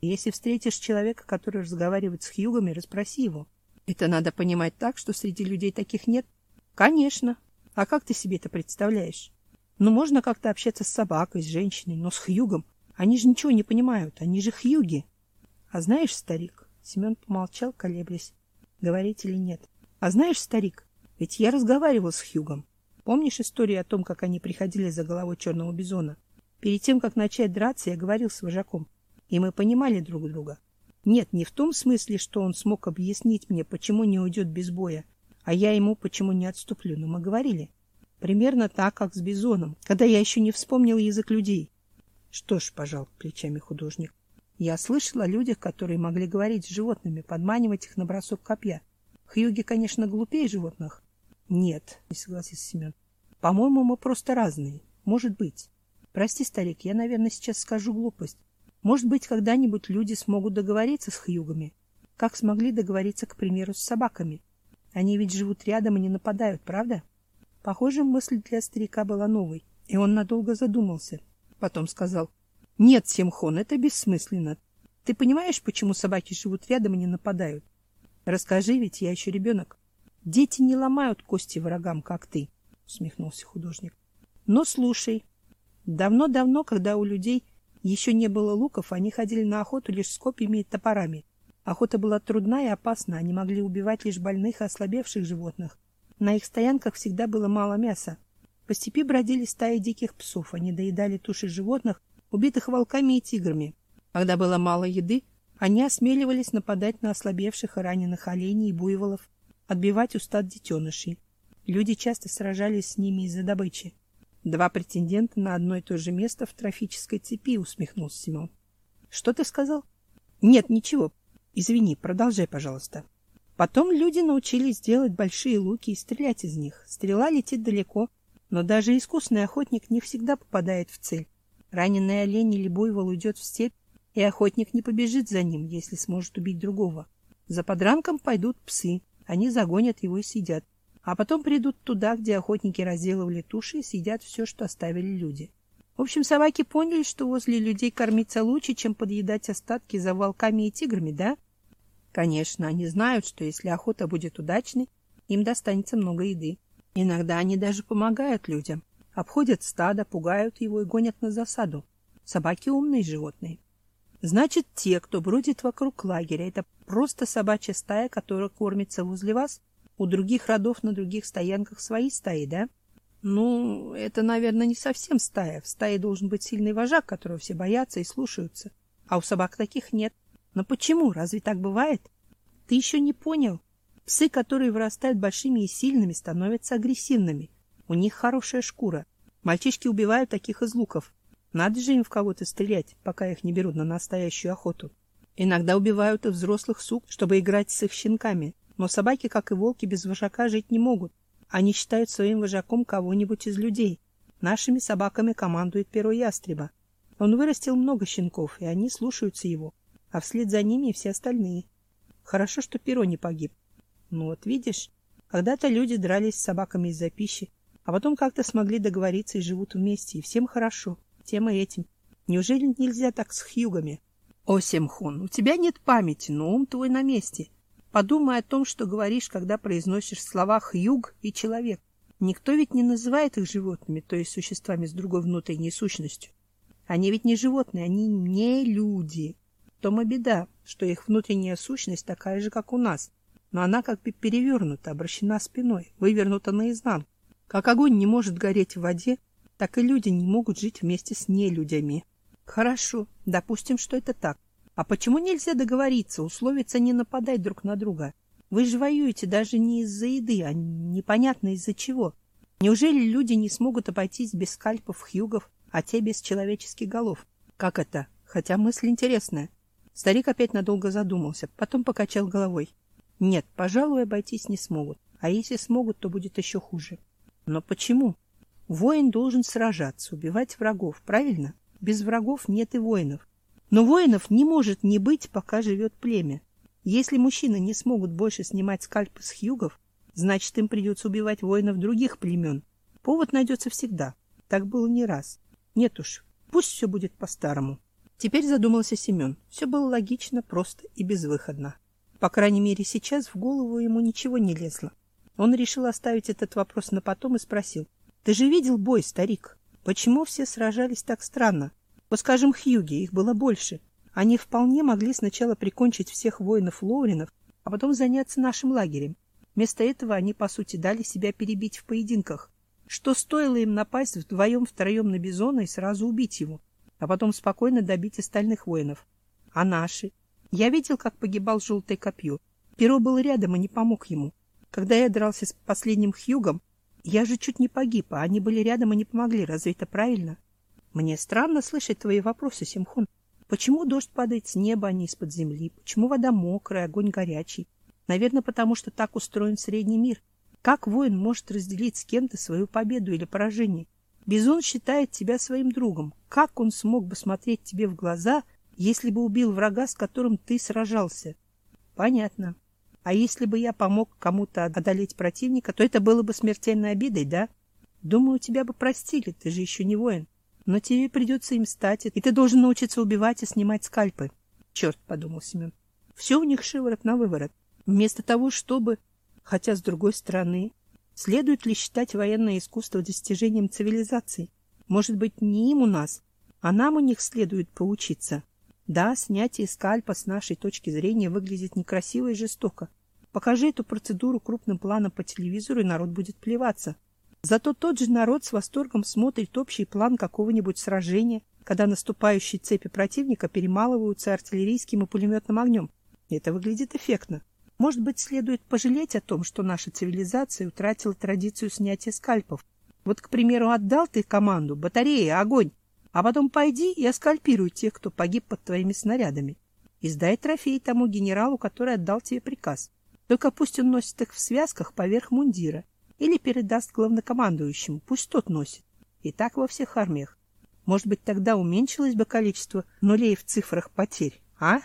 Если встретишь человека, который разговаривает с Хьюгами, расспроси его. Это надо понимать так, что среди людей таких нет? Конечно. А как ты себе это представляешь? Ну, можно как-то общаться с собакой, с женщиной, но с Хьюгом. Они же ничего не понимают, они же Хьюги. А знаешь, старик, Семен помолчал, колеблясь, говорить или нет. А знаешь, старик, ведь я разговаривал с Хьюгом. Помнишь историю о том, как они приходили за головой черного бизона? Перед тем, как начать драться, я говорил с вожаком, и мы понимали друг друга. Нет, не в том смысле, что он смог объяснить мне, почему не уйдет без боя, а я ему почему не отступлю, но мы говорили. Примерно так, как с бизоном, когда я еще не вспомнил язык людей. Что ж, пожал плечами художник, я слышал о людях, которые могли говорить с животными, подманивать их на бросок копья. Хьюги, конечно, глупее животных. Нет, не согласился Семен. По-моему, мы просто разные. Может быть. Прости, старик, я, наверное, сейчас скажу глупость. Может быть, когда-нибудь люди смогут договориться с хьюгами, как смогли договориться, к примеру, с собаками. Они ведь живут рядом и не нападают, правда? Похоже, мысль для старика была новой, и он надолго задумался. Потом сказал, «Нет, Семхон, это бессмысленно. Ты понимаешь, почему собаки живут рядом и не нападают? Расскажи, ведь я еще ребенок. Дети не ломают кости врагам, как ты», — усмехнулся художник. «Но слушай, давно-давно, когда у людей еще не было луков, они ходили на охоту лишь с копьями и топорами. Охота была трудна и опасна, они могли убивать лишь больных и ослабевших животных. На их стоянках всегда было мало мяса. По степи бродили стаи диких псов, они доедали туши животных, убитых волками и тиграми. Когда было мало еды, они осмеливались нападать на ослабевших и раненых оленей и буйволов, отбивать у стад детенышей. Люди часто сражались с ними из-за добычи. Два претендента на одно и то же место в трофической цепи, усмехнулся Симон. Что ты сказал? Нет, ничего, Извини, продолжай, пожалуйста. Потом люди научились делать большие луки и стрелять из них. Стрела летит далеко, но даже искусный охотник не всегда попадает в цель. Раненый олень или буйвол уйдет в степь, и охотник не побежит за ним, если сможет убить другого. За подранком пойдут псы, они загонят его и съедят. А потом придут туда, где охотники разделывали туши и съедят все, что оставили люди. В общем, собаки поняли, что возле людей кормиться лучше, чем подъедать остатки за волками и тиграми, да? Конечно, они знают, что если охота будет удачной, им достанется много еды. Иногда они даже помогают людям. Обходят стадо, пугают его и гонят на засаду. Собаки умные животные. Значит, те, кто бродит вокруг лагеря, это просто собачья стая, которая кормится возле вас? У других родов на других стоянках свои стаи, да? Ну, это, наверное, не совсем стая. В стае должен быть сильный вожак, которого все боятся и слушаются. А у собак таких нет. Но почему? Разве так бывает? Ты еще не понял? Псы, которые вырастают большими и сильными, становятся агрессивными. У них хорошая шкура. Мальчишки убивают таких из луков. Надо же им в кого-то стрелять, пока их не берут на настоящую охоту. Иногда убивают и взрослых сук, чтобы играть с их щенками. Но собаки, как и волки, без вожака жить не могут. Они считают своим вожаком кого-нибудь из людей. Нашими собаками командует перо ястреба. Он вырастил много щенков, и они слушаются его а вслед за ними и все остальные. Хорошо, что Перо не погиб. Ну вот видишь, когда-то люди дрались с собаками из-за пищи, а потом как-то смогли договориться и живут вместе, и всем хорошо, тем и этим. Неужели нельзя так с хьюгами? О, Семхон, у тебя нет памяти, но ум твой на месте. Подумай о том, что говоришь, когда произносишь слова «хьюг» и «человек». Никто ведь не называет их животными, то есть существами с другой внутренней сущностью. Они ведь не животные, они не люди том и беда, что их внутренняя сущность такая же, как у нас, но она как бы перевернута, обращена спиной, вывернута наизнанку. Как огонь не может гореть в воде, так и люди не могут жить вместе с нелюдями. Хорошо, допустим, что это так. А почему нельзя договориться, условиться не нападать друг на друга? Вы же воюете даже не из-за еды, а непонятно из-за чего. Неужели люди не смогут обойтись без скальпов, хьюгов, а те без человеческих голов? Как это? Хотя мысль интересная. Старик опять надолго задумался, потом покачал головой. Нет, пожалуй, обойтись не смогут. А если смогут, то будет еще хуже. Но почему? Воин должен сражаться, убивать врагов, правильно? Без врагов нет и воинов. Но воинов не может не быть, пока живет племя. Если мужчины не смогут больше снимать скальпы с хьюгов, значит, им придется убивать воинов других племен. Повод найдется всегда. Так было не раз. Нет уж, пусть все будет по-старому. Теперь задумался Семен. Все было логично, просто и безвыходно. По крайней мере, сейчас в голову ему ничего не лезло. Он решил оставить этот вопрос на потом и спросил. — Ты же видел бой, старик? Почему все сражались так странно? Вот, скажем, Хьюги, их было больше. Они вполне могли сначала прикончить всех воинов-лоуринов, а потом заняться нашим лагерем. Вместо этого они, по сути, дали себя перебить в поединках. Что стоило им напасть вдвоем-втроем на Бизона и сразу убить его, а потом спокойно добить остальных воинов? А наши? Я видел, как погибал желтое копье. Перо было рядом и не помог ему. Когда я дрался с последним Хьюгом, я же чуть не погиб, а они были рядом и не помогли. Разве это правильно? Мне странно слышать твои вопросы, Симхун. Почему дождь падает с неба, а не из-под земли? Почему вода мокрая, огонь горячий? Наверное, потому что так устроен средний мир. Как воин может разделить с кем-то свою победу или поражение? Бизон считает тебя своим другом. Как он смог бы смотреть тебе в глаза, если бы убил врага, с которым ты сражался? Понятно. А если бы я помог кому-то одолеть противника, то это было бы смертельной обидой, да? Думаю, тебя бы простили, ты же еще не воин. Но тебе придется им стать, и ты должен научиться убивать и снимать скальпы. Черт, — подумал Семен. Все у них шиворот на выворот. Вместо того, чтобы... Хотя, с другой стороны, следует ли считать военное искусство достижением цивилизации? Может быть, не им у нас, а нам у них следует поучиться. Да, снятие скальпа с нашей точки зрения выглядит некрасиво и жестоко. Покажи эту процедуру крупным планом по телевизору, и народ будет плеваться. Зато тот же народ с восторгом смотрит общий план какого-нибудь сражения, когда наступающие цепи противника перемалываются артиллерийским и пулеметным огнем. Это выглядит эффектно. Может быть, следует пожалеть о том, что наша цивилизация утратила традицию снятия скальпов. Вот, к примеру, отдал ты команду «Батарея, огонь!» А потом пойди и оскальпируй тех, кто погиб под твоими снарядами. И сдай трофей тому генералу, который отдал тебе приказ. Только пусть он носит их в связках поверх мундира. Или передаст главнокомандующему, пусть тот носит. И так во всех армиях. Может быть, тогда уменьшилось бы количество нулей в цифрах потерь, а?